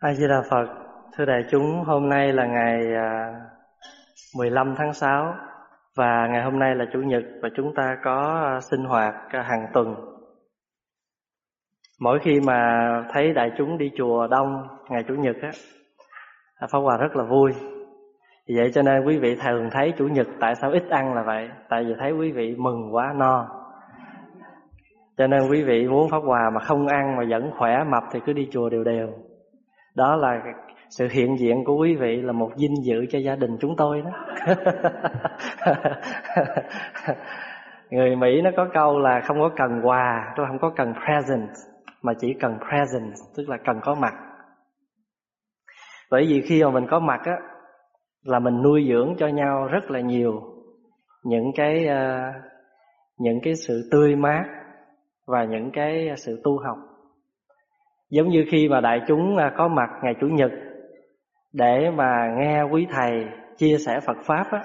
A Di Đà Phật, thưa đại chúng, hôm nay là ngày à, 15 tháng 6 và ngày hôm nay là chủ nhật và chúng ta có à, sinh hoạt à, hàng tuần. Mỗi khi mà thấy đại chúng đi chùa đông ngày chủ nhật á, Pháp Hòa rất là vui. Vì vậy cho nên quý vị thường thấy chủ nhật tại sao ít ăn là vậy? Tại vì thấy quý vị mừng quá no. Cho nên quý vị muốn Pháp Hòa mà không ăn mà vẫn khỏe mập thì cứ đi chùa đều đều đó là sự hiện diện của quý vị là một vinh dự cho gia đình chúng tôi đó. Người mỹ nó có câu là không có cần quà tôi không có cần present mà chỉ cần present tức là cần có mặt. Bởi vì khi mà mình có mặt á là mình nuôi dưỡng cho nhau rất là nhiều những cái uh, những cái sự tươi mát và những cái sự tu học. Giống như khi mà đại chúng à, có mặt ngày Chủ nhật để mà nghe quý thầy chia sẻ Phật pháp á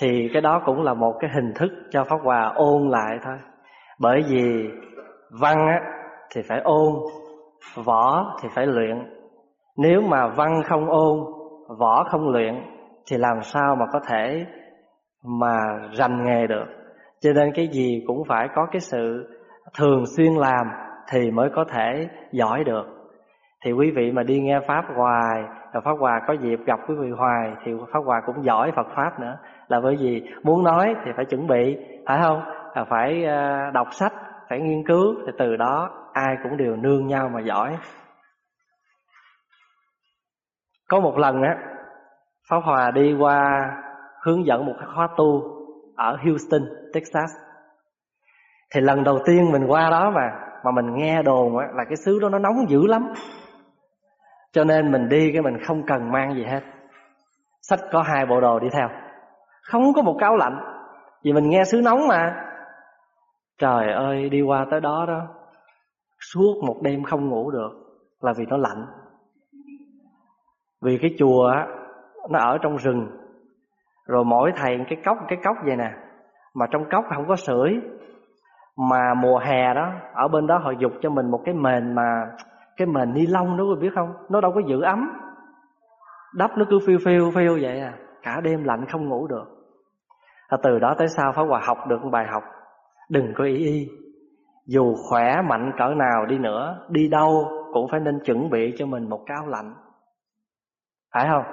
thì cái đó cũng là một cái hình thức cho Pháp Hòa ôn lại thôi. Bởi vì văn á thì phải ôn, võ thì phải luyện. Nếu mà văn không ôn, võ không luyện thì làm sao mà có thể mà rành nghề được. Cho nên cái gì cũng phải có cái sự thường xuyên làm thì mới có thể giỏi được. Thì quý vị mà đi nghe pháp hoài và pháp hòa có dịp gặp quý vị hoài, thì pháp hòa cũng giỏi phật pháp nữa. Là bởi vì muốn nói thì phải chuẩn bị, phải không? Là phải ờ, đọc sách, phải nghiên cứu, thì từ đó ai cũng đều nương nhau mà giỏi. Có một lần á, pháp hòa đi qua hướng dẫn một khóa tu ở Houston, Texas. Thì lần đầu tiên mình qua đó mà mà mình nghe đồn á, là cái xứ đó nó nóng dữ lắm. Cho nên mình đi cái mình không cần mang gì hết. Sách có hai bộ đồ đi theo. Không có một cáo lạnh vì mình nghe xứ nóng mà. Trời ơi đi qua tới đó đó suốt một đêm không ngủ được là vì nó lạnh. Vì cái chùa á nó ở trong rừng. Rồi mỗi thầy cái cốc cái cốc vậy nè. Mà trong cốc không có sưởi mà mùa hè đó ở bên đó họ dục cho mình một cái mền mà cái mền ni lông đó quý biết không? Nó đâu có giữ ấm. Đắp nó cứ phiêu phiêu phiêu vậy à. Cả đêm lạnh không ngủ được. À, từ đó tới sau phải hòa học được một bài học. Đừng có ý y. Dù khỏe mạnh cỡ nào đi nữa đi đâu cũng phải nên chuẩn bị cho mình một cái áo lạnh. Phải không?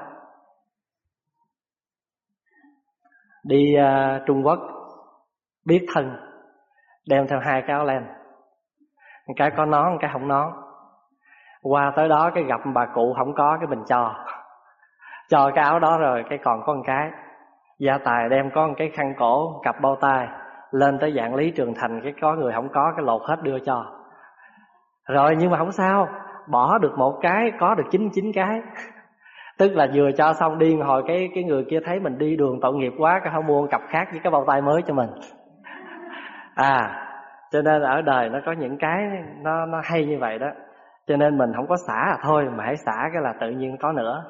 Đi uh, trung quốc biết thân đem theo hai cái áo len. Một cái có nón, một cái không nón. Qua tới đó cái gặp bà cụ không có, cái mình cho. Cho cái áo đó rồi cái còn có một cái. Gia tài đem có một cái khăn cổ, cặp bao tay, lên tới dạng lý trường thành, cái có người không có, cái lột hết đưa cho. Rồi nhưng mà không sao, bỏ được một cái, có được chín chín cái. Tức là vừa cho xong điên hồi cái cái người kia thấy mình đi đường tội nghiệp quá, cái không mua cặp khác với cái bao tay mới cho mình à cho nên ở đời nó có những cái nó nó hay như vậy đó. Cho nên mình không có xả à thôi, mà hãy xả cái là tự nhiên có nữa.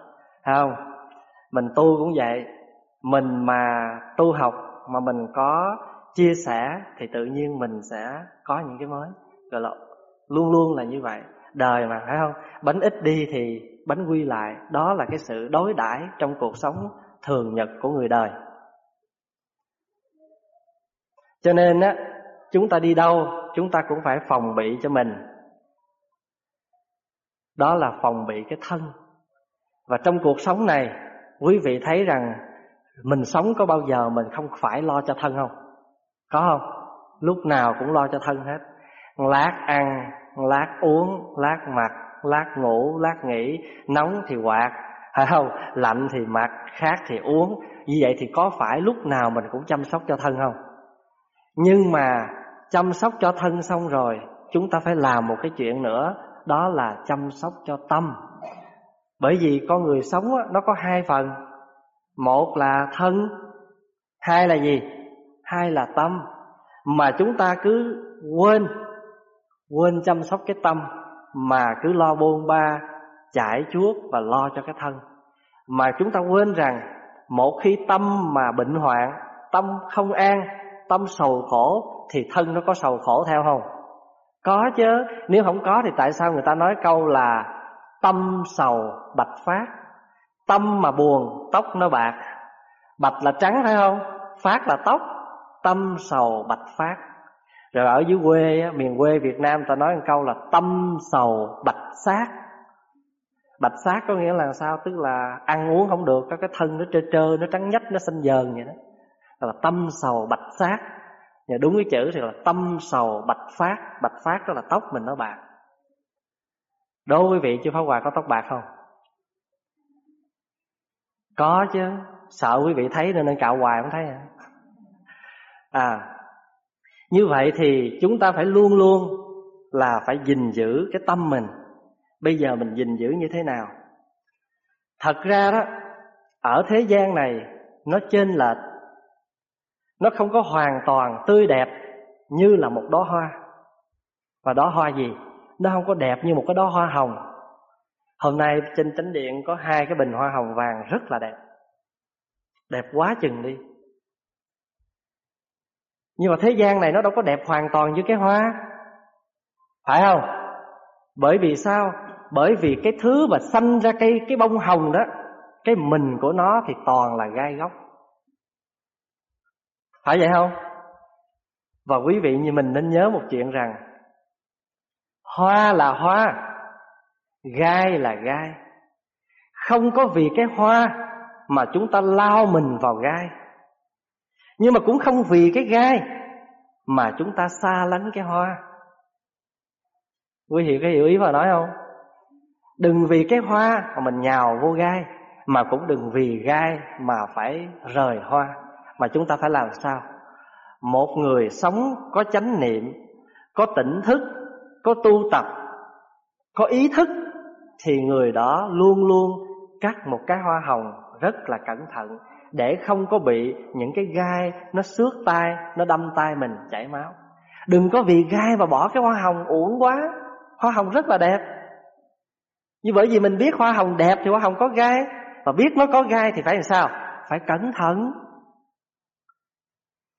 Thấy không? Mình tu cũng vậy. Mình mà tu học, mà mình có chia sẻ thì tự nhiên mình sẽ có những cái mới. Gọi là luôn luôn là như vậy. Đời mà phải không? Bánh ít đi thì bánh quy lại. Đó là cái sự đối đãi trong cuộc sống thường nhật của người đời. Cho nên á chúng ta đi đâu, chúng ta cũng phải phòng bị cho mình. Đó là phòng bị cái thân. Và trong cuộc sống này, quý vị thấy rằng mình sống có bao giờ mình không phải lo cho thân không? Có không? Lúc nào cũng lo cho thân hết. Lát ăn, lát uống, lát mặc, lát ngủ, lát nghỉ, nóng thì quạt, phải không? Lạnh thì mặc, khát thì uống. Như vậy thì có phải lúc nào mình cũng chăm sóc cho thân không? Nhưng mà chăm sóc cho thân xong rồi, chúng ta phải làm một cái chuyện nữa, đó là chăm sóc cho tâm. Bởi vì con người sống nó có hai phần. Một là thân, hai là gì? Hai là tâm. Mà chúng ta cứ quên quên chăm sóc cái tâm, mà cứ lo bôn ba chải chuốt và lo cho cái thân. Mà chúng ta quên rằng, một khi tâm mà bệnh hoạn, tâm không an tâm sầu khổ thì thân nó có sầu khổ theo không? Có chứ. Nếu không có thì tại sao người ta nói câu là tâm sầu bạch phát? Tâm mà buồn, tóc nó bạc. Bạch là trắng phải không? Phát là tóc, tâm sầu bạch phát. Rồi ở dưới quê miền quê Việt Nam ta nói một câu là tâm sầu bạch sát bạch sát có nghĩa là sao? Tức là ăn uống không được, có cái thân nó trơ trơ, nó trắng nhách, nó xanh dờn vậy đó là tâm sầu bạch phát. Và đúng cái chữ thì là tâm sầu bạch phát. Bạch phát đó là tóc mình nó bạc. Đối với vị chưa Pháp Hòa có tóc bạc không? Có chứ. Sợ quý vị thấy nên nên cạo hoài không thấy à? À Như vậy thì chúng ta phải luôn luôn Là phải gìn giữ cái tâm mình. Bây giờ mình gìn giữ như thế nào? Thật ra đó, Ở thế gian này, Nó trên lệch nó không có hoàn toàn tươi đẹp như là một đóa hoa. Và đóa hoa gì? Nó không có đẹp như một cái đóa hoa hồng. Hôm nay trên chánh điện có hai cái bình hoa hồng vàng rất là đẹp. Đẹp quá chừng đi. Nhưng mà thế gian này nó đâu có đẹp hoàn toàn như cái hoa. Phải không? Bởi vì sao? Bởi vì cái thứ mà xanh ra cây cái bông hồng đó, cái mình của nó thì toàn là gai góc phải vậy không? Và quý vị như mình nên nhớ một chuyện rằng, Hoa là hoa, Gai là gai Không có vì cái hoa Mà chúng ta lao mình vào gai Nhưng mà cũng không vì cái gai Mà chúng ta xa lánh cái hoa Quý vị có hiểu ý vào nói không? Đừng vì cái hoa mà mình nhào vô gai, Mà cũng đừng vì gai mà phải rời hoa mà chúng ta phải làm sao? Một người sống có chánh niệm, có tỉnh thức, có tu tập, có ý thức, thì người đó luôn luôn cắt một cái hoa hồng rất là cẩn thận để không có bị những cái gai nó xước tay nó đâm tay mình chảy máu. Đừng có vì gai mà bỏ cái hoa hồng uổng quá. Hoa hồng rất là đẹp. Như bởi vì mình biết hoa hồng đẹp thì hoa hồng có gai và biết nó có gai thì phải làm sao? Phải cẩn thận.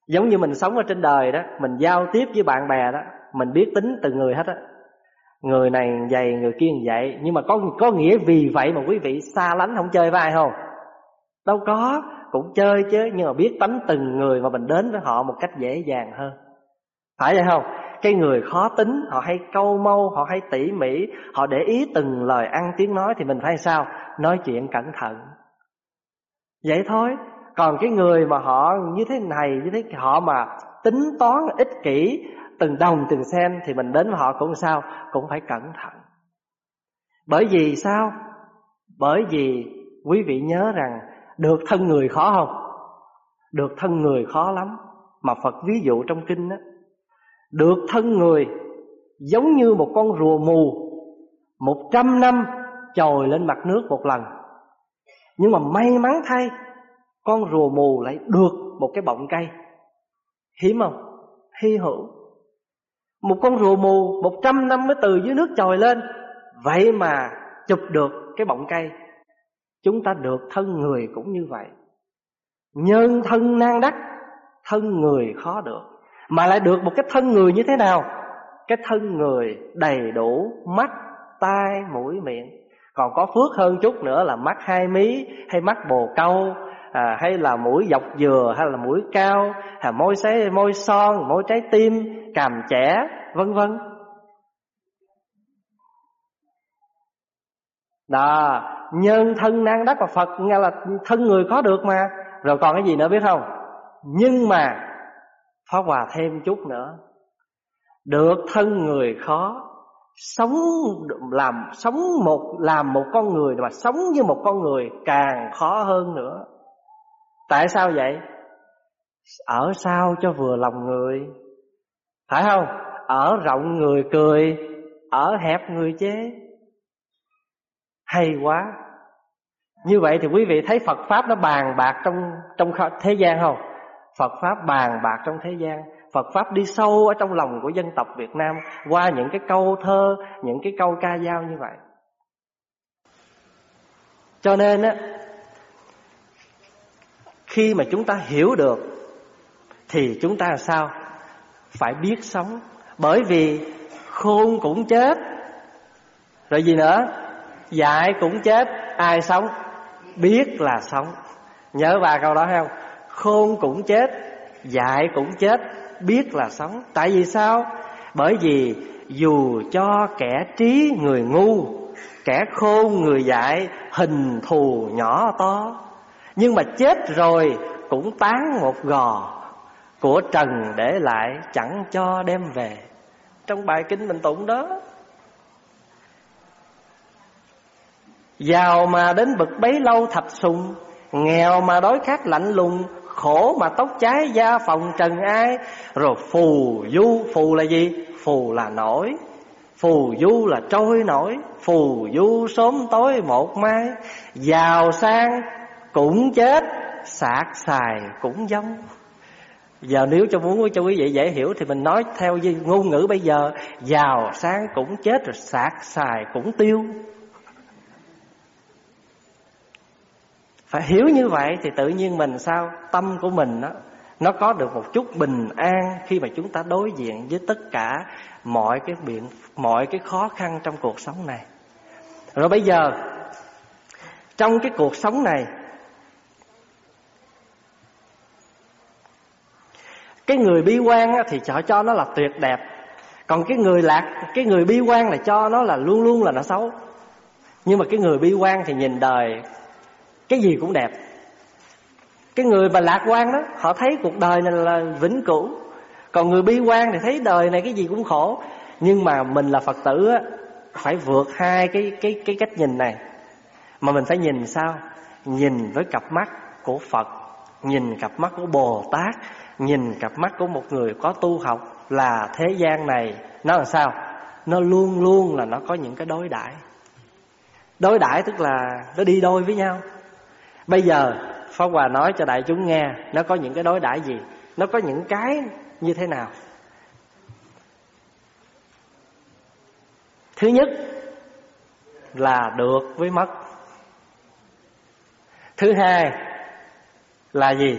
Giống như mình sống ở trên đời đó, Mình giao tiếp với bạn bè đó, Mình biết tính từng người hết á. Người này vậy người kia vậy Nhưng mà có có nghĩa vì vậy mà quý vị xa lánh không chơi với ai không? Đâu có, Cũng chơi chứ. Nhưng mà biết tánh từng người Mà mình đến với họ một cách dễ dàng hơn. Phải vậy không? Cái người khó tính, Họ hay câu mâu, Họ hay tỉ mỉ, Họ để ý từng lời ăn tiếng nói Thì mình phải sao? Nói chuyện cẩn thận. Vậy thôi còn cái người mà họ như thế này, như thế họ mà tính toán, ích kỷ từng đồng, từng sen thì mình đến với họ cũng sao? Cũng phải cẩn thận. Bởi vì sao? Bởi vì quý vị nhớ rằng được thân người khó không? Được thân người khó lắm. Mà phật ví dụ trong kinh đó được thân người giống như một con rùa mù, một trăm năm chồi lên mặt nước một lần. Nhưng mà may mắn thay con rùa mù lại được một cái bọng cây. Hiếm không? Hy hữu. Một con rùa mù một trăm năm mới từ dưới nước trồi lên, vậy mà chụp được cái bọng cây. Chúng ta được thân người cũng như vậy. Nhân thân nan đắc, thân người khó được. Mà lại được một cái thân người như thế nào? Cái thân người đầy đủ mắt, tai, mũi, miệng. Còn có phước hơn chút nữa là mắt hai mí hay mắt bồ câu à, hay là mũi dọc dừa hay là mũi cao hay môi xế, môi son môi trái tim càm trẻ vân vân. Đó nhân thân nan đắc và phật nghe là thân người có được mà. Rồi còn cái gì nữa biết không? Nhưng mà phá hòa thêm chút nữa. Được thân người khó sống làm sống một làm một con người mà sống như một con người càng khó hơn nữa. Tại sao vậy? Ở sao cho vừa lòng người Phải không? Ở rộng người cười, Ở hẹp người chế Hay quá Như vậy thì quý vị thấy Phật Pháp nó bàn bạc trong trong thế gian không? Phật Pháp bàn bạc trong thế gian Phật Pháp đi sâu ở trong lòng của dân tộc Việt Nam Qua những cái câu thơ, Những cái câu ca dao như vậy Cho nên á khi mà chúng ta hiểu được, thì chúng ta sao? Phải biết sống. Bởi vì khôn cũng chết. Rồi gì nữa? Dạy cũng chết. Ai sống? Biết là sống. Nhớ ba câu đó không? Khôn cũng chết dạy cũng chết. Biết là sống. Tại vì sao? Bởi vì dù cho kẻ trí người ngu, kẻ khôn người dạy hình thù nhỏ to nhưng mà chết rồi cũng tán một gò của trần để lại chẳng cho đem về. Trong bài kinh mình tụng đó, giàu mà đến bực bấy lâu thập sùng, nghèo mà đói khát lạnh lùng, khổ mà tóc cháy da phòng trần ai, rồi phù du phù là gì? Phù là nổi, phù du là trôi nổi, phù du sớm tối một mai, giàu sang cũng chết, sạc xài cũng giống. Giờ nếu cho muốn cho quý vị dễ hiểu thì mình nói theo ngôn ngữ bây giờ, giàu sang cũng chết rồi sạc xài cũng tiêu. Phải hiểu như vậy thì tự nhiên mình sao, tâm của mình đó nó có được một chút bình an khi mà chúng ta đối diện với tất cả mọi cái biện, mọi cái khó khăn trong cuộc sống này. Rồi bây giờ, trong cái cuộc sống này cái người bi quan thì họ cho nó là tuyệt đẹp. Còn cái người lạc, cái người bi quan là cho nó là luôn luôn là nó xấu. Nhưng mà cái người bi quan thì nhìn đời, cái gì cũng đẹp. Cái người mà lạc quan đó, họ thấy cuộc đời này là vĩnh cửu. Còn người bi quan thì thấy đời này cái gì cũng khổ. Nhưng mà mình là phật tử á, phải vượt hai cái cái cái cách nhìn này. Mà mình phải nhìn sao? Nhìn với cặp mắt của phật, nhìn cặp mắt của bồ tát nhìn cặp mắt của một người có tu học là thế gian này, nó là sao? Nó luôn luôn là nó có những cái đối đãi. Đối đãi tức là nó đi đôi với nhau. Bây giờ, pháp hòa nói cho đại chúng nghe, nó có những cái đối đãi gì? Nó có những cái như thế nào? Thứ nhất là được với mất. Thứ hai là gì?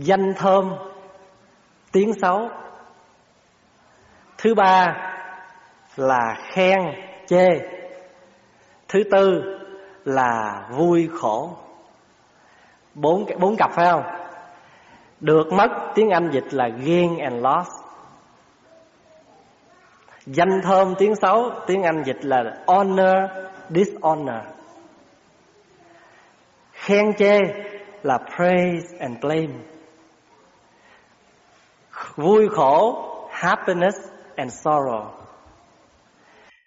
Danh thơm. Tiếng xấu thứ ba là khen, chê. Thứ tư là vui khổ. Bốn bốn cặp phải không? Được mất tiếng anh dịch là gain and loss. Danh thơm tiếng xấu tiếng anh dịch là honor, dishonor. Khen chê là praise and blame vui khổ, happiness and sorrow.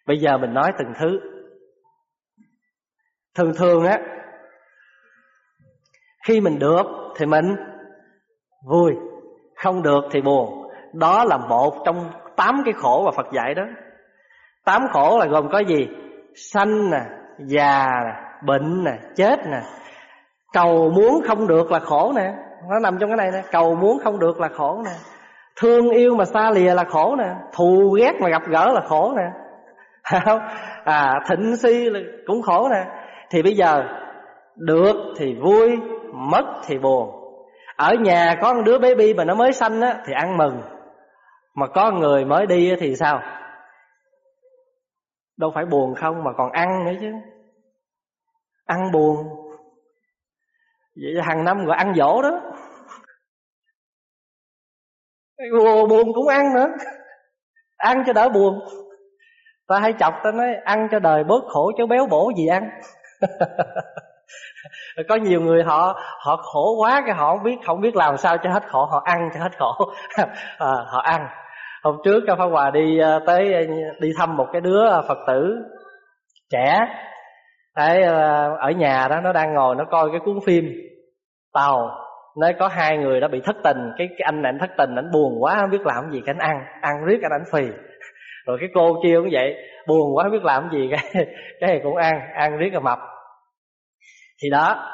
Bây giờ mình nói từng thứ. Thường thường á, khi mình được thì mình vui, không được thì buồn. Đó là một trong tám cái khổ mà phật dạy đó. Tám khổ là gồm có gì? Sanh nè, già nè, bệnh nè, chết nè. Cầu muốn không được là khổ nè. Nó nằm trong cái này nè. Cầu muốn không được là khổ nè thương yêu mà xa lìa là khổ nè, thù ghét mà gặp gỡ là khổ nè. À thịnh si là cũng khổ nè. Thì bây giờ, được thì vui, mất thì buồn. Ở nhà có một đứa baby mà nó mới sanh á, thì ăn mừng. Mà có người mới đi thì sao? Đâu phải buồn không, mà còn ăn nữa chứ. Ăn buồn. Vậy hàng năm gọi ăn dỗ đó buồn cũng ăn nữa. Ăn cho đỡ buồn. Ta hay chọc ta nói ăn cho đời bớt khổ chứ béo bổ gì ăn? Có nhiều người họ họ khổ quá cái họ không biết không biết làm sao cho hết khổ họ ăn cho hết khổ. À, họ ăn. Hôm trước cao pháp hòa đi ờ, tới ờ, đi thăm một cái đứa phật tử trẻ. Đấy, ờ, ở nhà đó nó đang ngồi nó coi cái cuốn phim tàu nói có hai người đã bị thất tình cái, cái anh này anh thất tình anh buồn quá không biết làm gì cái anh ăn ăn riết anh ảnh phì. Rồi cái cô kia cũng vậy buồn quá không biết làm gì cái cái này cũng ăn ăn riết là mập. Thì đó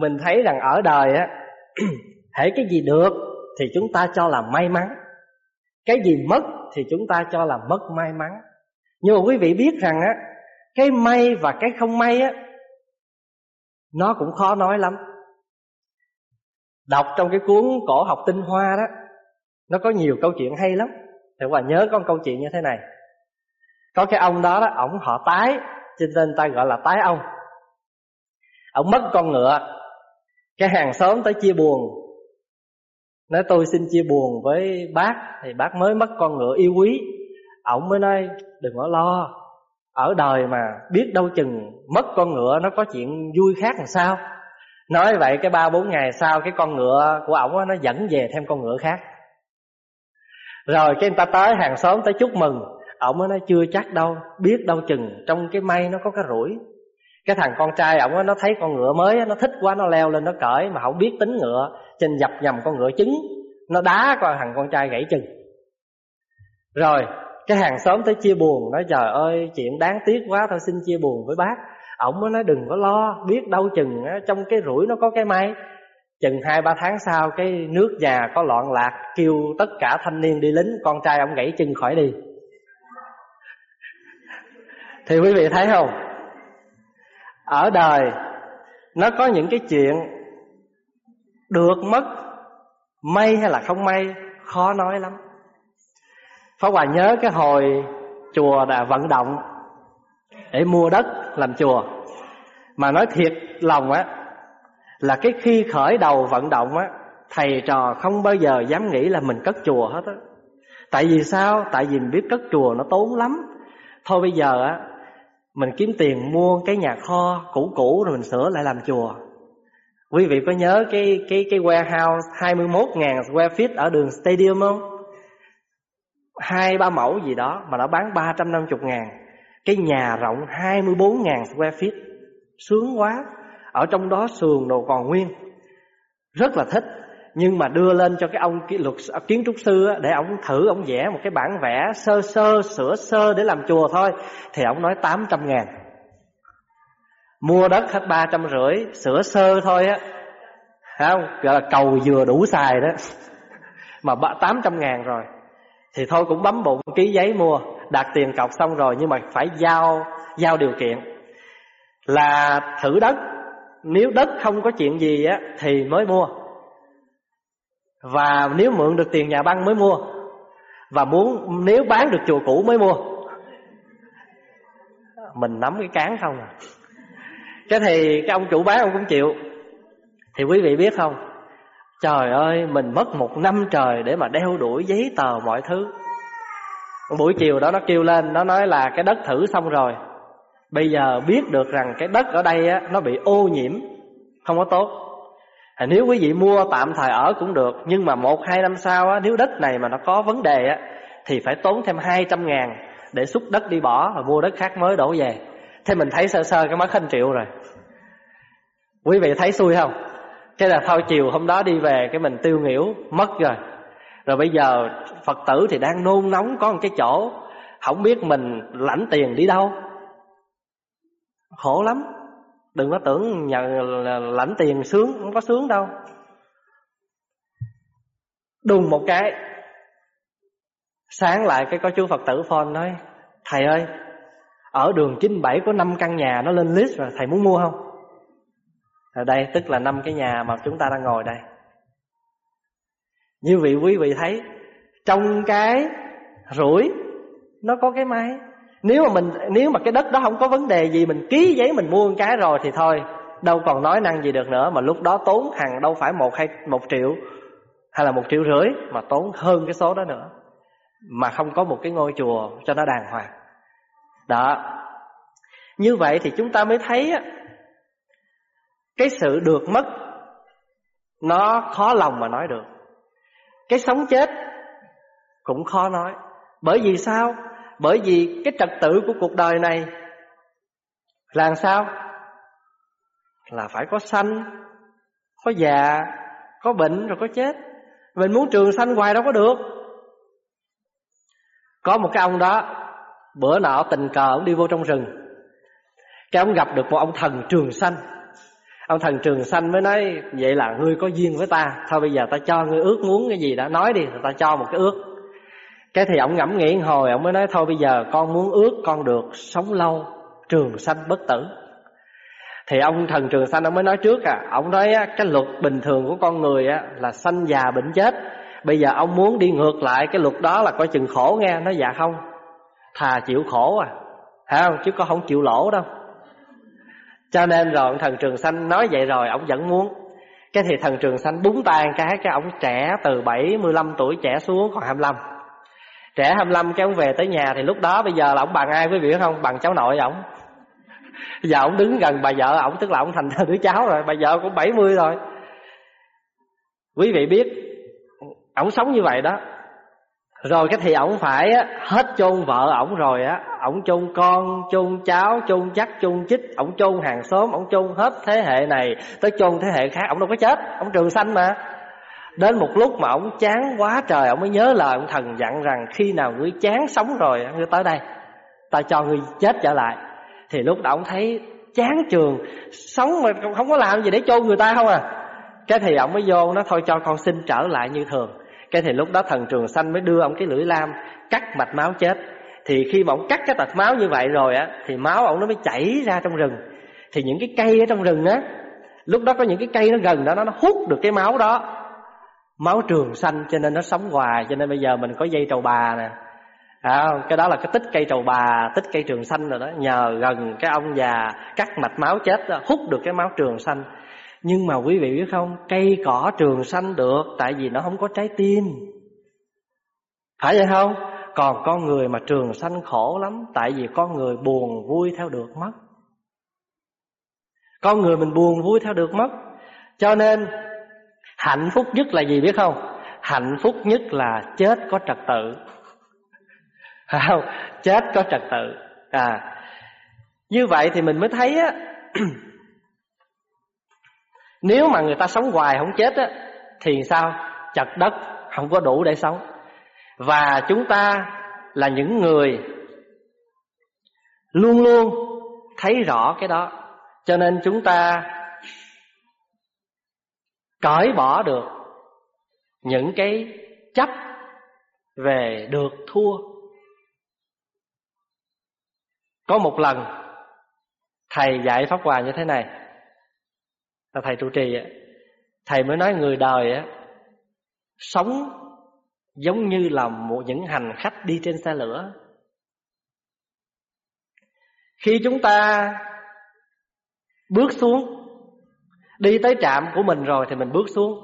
mình thấy rằng ở đời á hễ cái gì được thì chúng ta cho là may mắn cái gì mất thì chúng ta cho là mất may mắn. Nhưng mà quý vị biết rằng á cái may và cái không may á nó cũng khó nói lắm đọc trong cái cuốn cổ học tinh hoa đó, nó có nhiều câu chuyện hay lắm. Thì hòa nhớ có một câu chuyện như thế này. Có cái ông đó đó, ổng họ tái cho nên ta gọi là tái ông. Ổng mất con ngựa, cái hàng xóm tới chia buồn. Nói tôi xin chia buồn với bác, thì bác mới mất con ngựa yêu quý. Ổng mới nói đừng có lo, ở đời mà biết đâu chừng mất con ngựa nó có chuyện vui khác làm sao nói vậy cái ba bốn ngày sau cái con ngựa của ổng nó dẫn về thêm con ngựa khác. Rồi cái người ta tới hàng xóm tới chúc mừng. Ổng nó chưa chắc đâu, biết đâu chừng, trong cái may nó có cái rủi. Cái thằng con trai ổng nó thấy con ngựa mới nó thích quá, nó leo lên, nó cởi, mà không biết tính ngựa trên dập nhầm con ngựa trứng nó đá con thằng con trai gãy chân. Rồi, cái hàng xóm tới chia buồn, nói, trời ơi, chuyện đáng tiếc quá thôi xin chia buồn với bác ổng mới nói, đừng có lo, biết đâu chừng trong cái rủi nó có cái may. Chừng hai, ba tháng sau, cái nước nhà có loạn lạc, kêu tất cả thanh niên đi lính, con trai ông gãy chân khỏi đi. Thì quý vị thấy không? Ở đời, nó có những cái chuyện được mất, may hay là không may, khó nói lắm. Pháp Hòa nhớ cái hồi chùa đã vận động để mua đất làm chùa. Mà nói thiệt lòng á, là cái khi khởi đầu vận động á, thầy trò không bao giờ dám nghĩ là mình cất chùa hết á. Tại vì sao? Tại vì mình biết cất chùa nó tốn lắm. Thôi bây giờ á, mình kiếm tiền mua cái nhà kho cũ cũ rồi mình sửa lại làm chùa. Quý vị có nhớ cái cái cái warehouse 21 ngàn square feet ở đường stadium không? Hai ba mẫu gì đó mà nó bán 350 ngàn cái nhà rộng 24 ngàn square feet sướng quá. Ở trong đó sườn đồ còn nguyên. Rất là thích. Nhưng mà đưa lên cho cái ông luật à, kiến trúc sư á, để ông thử ông vẽ một cái bản vẽ sơ sơ sửa sơ để làm chùa thôi thì ông nói 800 ngàn. Mua đất hết ba trăm rưỡi sửa sơ thôi á. Không gọi là cầu vừa đủ xài đó. Mà tám trăm ngàn rồi. Thì thôi cũng bấm bụng ký giấy mua đặt tiền cọc xong rồi nhưng mà phải giao giao điều kiện. Là thử đất. Nếu đất không có chuyện gì á, thì mới mua. Và nếu mượn được tiền nhà băng mới mua. Và muốn, nếu bán được chùa cũ mới mua. Mình nắm cái cán không à. Cái thì cái ông chủ bán ông cũng chịu. Thì quý vị biết không? Trời ơi, mình mất một năm trời để mà đeo đuổi giấy tờ mọi thứ buổi chiều đó nó kêu lên nó nói là cái đất thử xong rồi. Bây giờ biết được rằng cái đất ở đây á nó bị ô nhiễm không có tốt. À, nếu quý vị mua tạm thời ở cũng được nhưng mà một hai năm sau á nếu đất này mà nó có vấn đề á thì phải tốn thêm hai trăm ngàn để xúc đất đi bỏ và mua đất khác mới đổ về. Thế mình thấy sơ sơ cái mất hơn triệu rồi. Quý vị thấy xui không? Cái là thôi chiều hôm đó đi về cái mình tiêu nghỉu mất rồi rồi bây giờ phật tử thì đang nôn nóng có một cái chỗ, không biết mình lãnh tiền đi đâu. Khổ lắm. Đừng có tưởng nhận lãnh tiền sướng, không có sướng đâu. Đùng một cái, sáng lại cái có chú phật tử phone nói, thầy ơi, ở đường 97 có 5 căn nhà nó lên list rồi, thầy muốn mua không? Ở đây, tức là năm cái nhà mà chúng ta đang ngồi đây như vị quý vị thấy, trong cái rủi, nó có cái máy. Nếu mà mình, nếu mà cái đất đó không có vấn đề gì, mình ký giấy mình mua một cái rồi thì thôi, đâu còn nói năng gì được nữa, mà lúc đó tốn hàng đâu phải một hay một triệu hay là một triệu rưỡi, mà tốn hơn cái số đó nữa. Mà không có một cái ngôi chùa cho nó đàng hoàng. Đó. Như vậy thì chúng ta mới thấy cái sự được mất, nó khó lòng mà nói được cái sống chết cũng khó nói. Bởi vì sao? Bởi vì cái trật tự của cuộc đời này là làm sao? Là phải có sanh, có già, có bệnh rồi có chết. Mình muốn trường sanh hoài đâu có được. Có một cái ông đó, bữa nọ tình cờ ông đi vô trong rừng. Cái ông gặp được một ông thần trường sanh ông thần trường sanh mới nói, vậy là ngươi có duyên với ta. Thôi bây giờ ta cho ngươi ước muốn cái gì đã nói đi, ta cho một cái ước. Cái thì ông ngẫm nghĩ hồi, ông mới nói, thôi bây giờ con muốn ước con được sống lâu, trường sanh bất tử. Thì ông thần trường sanh ông mới nói trước à ông nói cái luật bình thường của con người á, là sanh già bệnh chết. Bây giờ ông muốn đi ngược lại cái luật đó là coi chừng khổ nghe nó dạ không, thà chịu khổ à. Phải không? Chứ có không chịu lỗ đâu cho nên rồi thần trường sanh nói vậy rồi, ông vẫn muốn. Cái thì thần trường sanh búng tay cái cái ông trẻ từ 75 tuổi trẻ xuống còn 25 trẻ 25 cái ông về tới nhà thì lúc đó bây giờ là ông bằng ai quý vị không? Bằng cháu nội ổng. Giờ ông đứng gần bà vợ ổng, tức là ông thành đứa cháu rồi, bà vợ cũng 70 rồi. Quý vị biết, ổng sống như vậy đó rồi cái thì ổng phải hết chôn vợ ổng rồi á. Ổng chôn con, chôn cháu, chôn chắc chôn chích. Ổng chôn hàng xóm, ổng chôn hết thế hệ này tới chôn thế hệ khác. Ổng đâu có chết, ổng trường sanh mà. Đến một lúc mà ổng chán quá trời, ổng mới nhớ lời ông thần dặn rằng khi nào ngươi chán sống rồi ngươi tới đây, ta cho ngươi chết trở lại. Thì lúc đó ổng thấy chán trường sống mà không có làm gì để chôn người ta không à. Cái thì ổng mới vô, nó thôi cho con xin trở lại như thường cái thì lúc đó thần trường xanh mới đưa ông cái lưỡi lam cắt mạch máu chết. Thì khi mà ông cắt cái mạch máu như vậy rồi á thì máu ông nó mới chảy ra trong rừng. Thì những cái cây ở trong rừng á lúc đó có những cái cây nó gần đó nó hút được cái máu đó. Máu trường xanh cho nên nó sống hoài cho nên bây giờ mình có dây trầu bà nè. À, cái đó là cái tích cây trầu bà tích cây trường xanh rồi đó. Nhờ gần cái ông già cắt mạch máu chết đó, hút được cái máu trường xanh nhưng mà quý vị biết không, cây cỏ trường sanh được tại vì nó không có trái tim. Phải vậy không? Còn con người mà trường sanh khổ lắm, tại vì con người buồn vui theo được mất. Con người mình buồn vui theo được mất. Cho nên, hạnh phúc nhất là gì biết không? Hạnh phúc nhất là chết có trật tự. Không? Chết có trật tự. À như vậy thì mình mới thấy á nếu mà người ta sống hoài không chết á, thì sao? Chật đất, không có đủ để sống. Và chúng ta là những người luôn luôn thấy rõ cái đó. Cho nên chúng ta cởi bỏ được những cái chấp về được thua. Có một lần, thầy dạy pháp hòa như thế này là thầy trụ trì thầy mới nói người đời á, sống giống như là một những hành khách đi trên xe lửa. Khi chúng ta bước xuống, đi tới trạm của mình rồi thì mình bước xuống.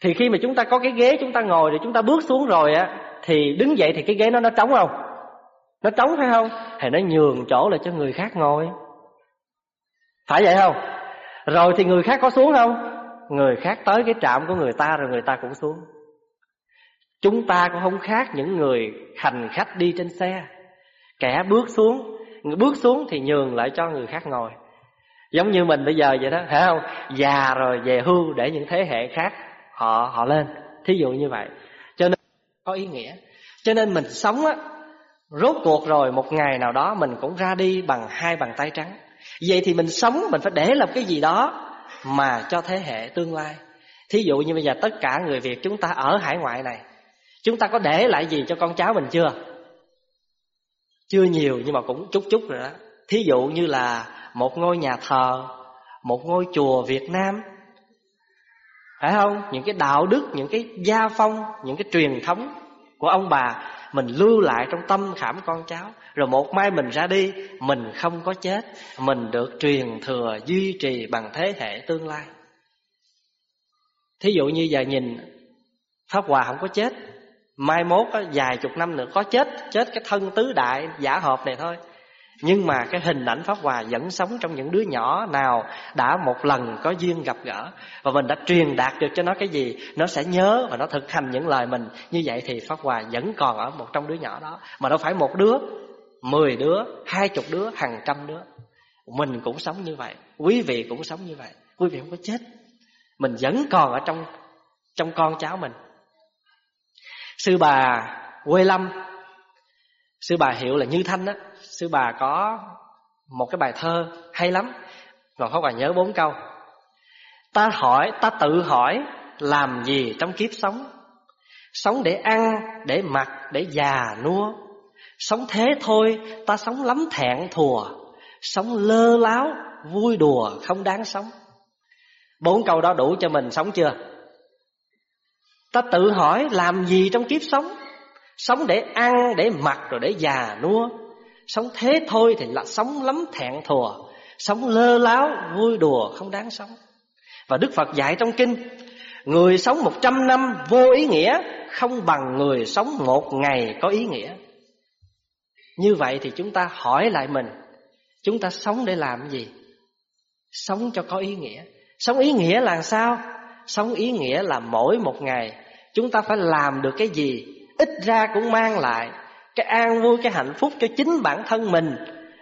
Thì khi mà chúng ta có cái ghế, chúng ta ngồi rồi chúng ta bước xuống rồi á, thì đứng dậy thì cái ghế nó nó trống không? Nó trống phải không? Thì nó nhường chỗ lại cho người khác ngồi. Phải vậy không? Rồi thì người khác có xuống không? Người khác tới cái trạm của người ta rồi người ta cũng xuống. Chúng ta cũng không khác những người hành khách đi trên xe. Kẻ bước xuống người bước xuống thì nhường lại cho người khác ngồi. Giống như mình bây giờ vậy đó phải không? Già rồi về hưu để những thế hệ khác họ họ lên. Thí dụ như vậy. Cho nên có ý nghĩa. Cho nên mình sống á, rốt cuộc rồi một ngày nào đó mình cũng ra đi bằng hai bàn tay trắng vậy thì mình sống, mình phải để làm cái gì đó mà cho thế hệ tương lai. Thí dụ như bây giờ tất cả người việt chúng ta ở hải ngoại này, chúng ta có để lại gì cho con cháu mình chưa? Chưa nhiều nhưng mà cũng chút chút rồi đó. Thí dụ như là một ngôi nhà thờ, một ngôi chùa việt nam. Phải không? Những cái đạo đức, những cái gia phong, những cái truyền thống của ông bà mình lưu lại trong tâm khảm con cháu. Rồi một mai mình ra đi mình không có chết. Mình được truyền thừa duy trì bằng thế hệ tương lai. Thí dụ như giờ nhìn pháp hòa không có chết. Mai mốt á, vài chục năm nữa có chết. Chết cái thân tứ đại giả hợp này thôi nhưng mà cái hình ảnh pháp hòa vẫn sống trong những đứa nhỏ nào đã một lần có duyên gặp gỡ. Và mình đã truyền đạt được cho nó cái gì, nó sẽ nhớ và nó thực hành những lời mình. Như vậy thì pháp hòa vẫn còn ở một trong đứa nhỏ đó. Mà đâu phải một đứa, mười đứa, hai chục đứa, hàng trăm đứa. Mình cũng sống như vậy, quý vị cũng sống như vậy. Quý vị không có chết. Mình vẫn còn ở trong trong con cháu mình. Sư bà quê lâm, sư bà hiệu là như thanh á sư bà có một cái bài thơ hay lắm. Còn không hòa nhớ bốn câu. Ta hỏi ta tự hỏi làm gì trong kiếp sống? Sống để ăn để mặc để già nua. Sống thế thôi ta sống lắm thẹn thùa. Sống lơ láo vui đùa không đáng sống. Bốn câu đó đủ cho mình sống chưa? Ta tự hỏi làm gì trong kiếp sống? Sống để ăn, để mặc rồi để già nua. Sống thế thôi thì là sống lắm thẹn thùa Sống lơ láo, vui đùa không đáng sống Và Đức Phật dạy trong kinh Người sống một trăm năm vô ý nghĩa Không bằng người sống một ngày có ý nghĩa Như vậy thì chúng ta hỏi lại mình Chúng ta sống để làm gì? Sống cho có ý nghĩa Sống ý nghĩa là sao? Sống ý nghĩa là mỗi một ngày Chúng ta phải làm được cái gì Ít ra cũng mang lại cái an vui, cái hạnh phúc cho chính bản thân mình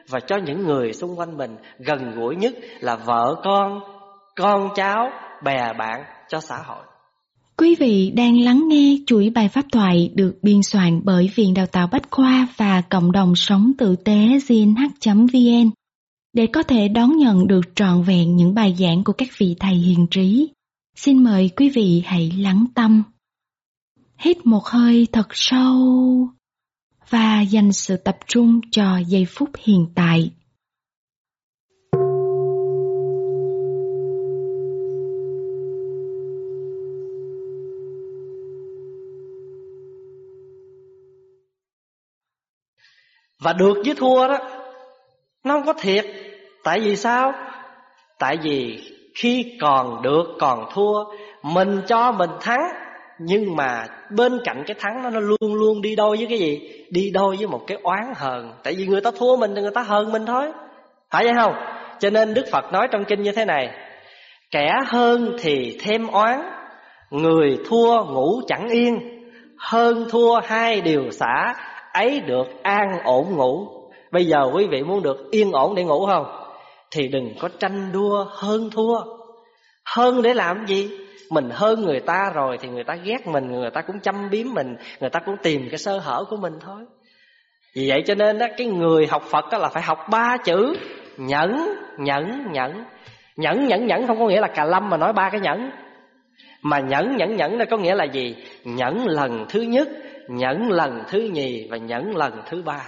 Và cho những người xung quanh mình Gần gũi nhất là vợ con Con cháu, bè bạn cho xã hội Quý vị đang lắng nghe chuỗi bài pháp thoại được biên soạn bởi Viện Đào tạo Bách Khoa và Cộng đồng Sống Tử tế gnh.vn để có thể đón nhận được trọn vẹn những bài giảng của các vị thầy hiền trí. Xin mời quý vị hãy lắng tâm. Hít một hơi thật sâu và dành sự tập trung cho giây phút hiện tại. Và được với thua đó, Nó không có thiệt Tại vì sao? Tại vì khi còn được còn thua, Mình cho mình thắng nhưng mà bên cạnh cái thắng đó, Nó luôn luôn đi đôi với cái gì? Đi đôi với một cái oán hờn. Tại vì người ta thua mình thì người ta hờn mình thôi. Phải vậy không? Cho nên Đức Phật nói trong kinh như thế này. Kẻ hơn thì thêm oán, Người thua ngủ chẳng yên. Hơn thua hai điều xả, ấy được an ổn ngủ. Bây giờ quý vị muốn được yên ổn để ngủ không? Thì đừng có tranh đua hơn thua. Hơn để làm gì? Mình hơn người ta rồi Thì người ta ghét mình Người ta cũng chăm biếm mình Người ta cũng tìm cái sơ hở của mình thôi. Vì vậy cho nên đó, cái người học Phật đó là phải học ba chữ Nhẫn, nhẫn, nhẫn. Nhẫn, nhẫn, nhẫn không có nghĩa là cà lâm mà nói ba cái nhẫn. Mà nhẫn, nhẫn, nhẫn nó có nghĩa là gì? Nhẫn lần thứ nhất nhẫn lần thứ nhì và nhẫn lần thứ ba.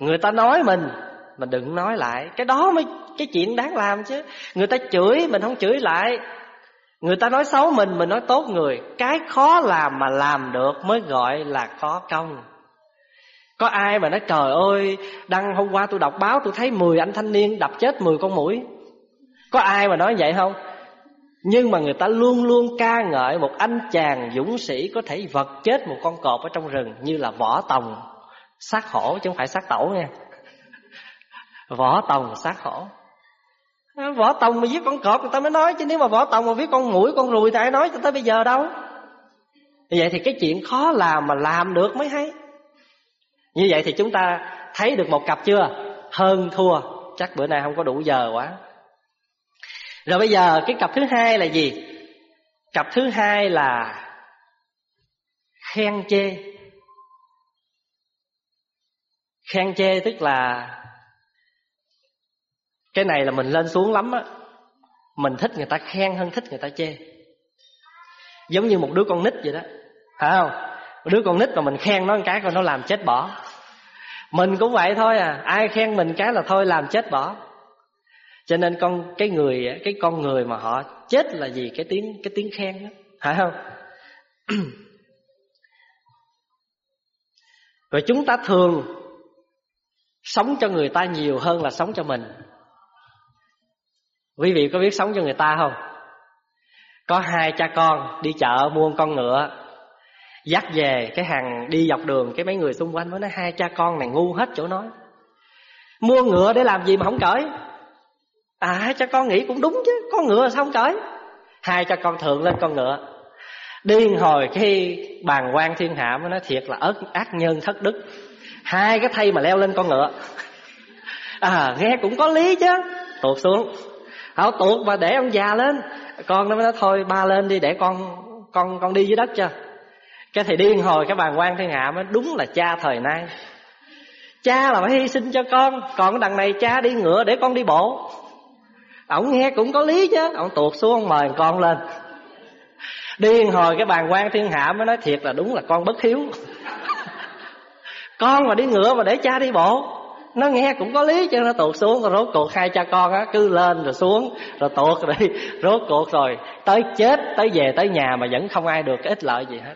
Người ta nói mình mình đừng nói lại. Cái đó mới cái chuyện đáng làm chứ. Người ta chửi mình không chửi lại người ta nói xấu mình mình nói tốt người. Cái khó làm mà làm được mới gọi là có công. Có ai mà nói, trời ơi, đăng hôm qua tôi đọc báo tôi thấy 10 anh thanh niên đập chết 10 con mũi. Có ai mà nói vậy không? Nhưng mà người ta luôn luôn ca ngợi một anh chàng dũng sĩ có thể vật chết một con cọp ở trong rừng như là võ tòng. Sát hổ chứ không phải sát tẩu nha. Võ tòng, sát hổ. Võ tòng mà giết con cọp người ta mới nói, chứ nếu mà võ tòng mà viết con mũi, con ruồi thì ai nói cho tới bây giờ đâu. Như vậy thì cái chuyện khó làm mà làm được mới hay. Như vậy thì chúng ta thấy được một cặp chưa? Hơn thua. Chắc bữa nay không có đủ giờ quá. Rồi bây giờ cái cặp thứ hai là gì? Cặp thứ hai là khen chê. Khen chê tức là cái này là mình lên xuống lắm á. Mình thích người ta khen hơn thích người ta chê. Giống như một đứa con nít vậy đó. Phải không? Một đứa con nít mà mình khen nó một cái coi nó làm chết bỏ. Mình cũng vậy thôi à, ai khen mình cái là thôi làm chết bỏ cho nên con cái người cái con người mà họ chết là gì cái tiếng cái tiếng khen đó phải không rồi chúng ta thường sống cho người ta nhiều hơn là sống cho mình quý vị có biết sống cho người ta không? Có hai cha con đi chợ mua con ngựa, dắt về cái hàng đi dọc đường, cái mấy người xung quanh mới nói, hai cha con này ngu hết chỗ nói. Mua ngựa để làm gì mà không cởi? À hai cha con nghĩ cũng đúng chứ Con ngựa sao không cởi? Hai cha con thượng lên con ngựa. Điên hồi cái bàn quan thiên hạ Mới nói thiệt là ớt ác nhân thất đức. Hai cái thay mà leo lên con ngựa. À nghe cũng có lý chứ. Tuột xuống ảo tuột mà để ông già lên. Con nó mới nói, thôi, ba lên đi, để con Con con đi dưới đất cho. Cái thầy điên hồi, cái bàn quan thiên hạ Mới đúng là cha thời nay. Cha là phải hy sinh cho con, Còn đằng này cha đi ngựa để con đi bộ. Ổng nghe cũng có lý chứ ổng tuột xuống mời con lên. Điên hồi, cái bàn quan thiên hạ mới nói thiệt là đúng là con bất hiếu. Con mà đi ngựa mà để cha đi bộ nó nghe cũng có lý cho nó tuột xuống rồi rốt cuộc hai cha con á, cứ lên rồi xuống, rồi tuột rồi rốt cuộc rồi. Tới chết, tới về, tới nhà mà vẫn không ai được cái ích lợi gì hết.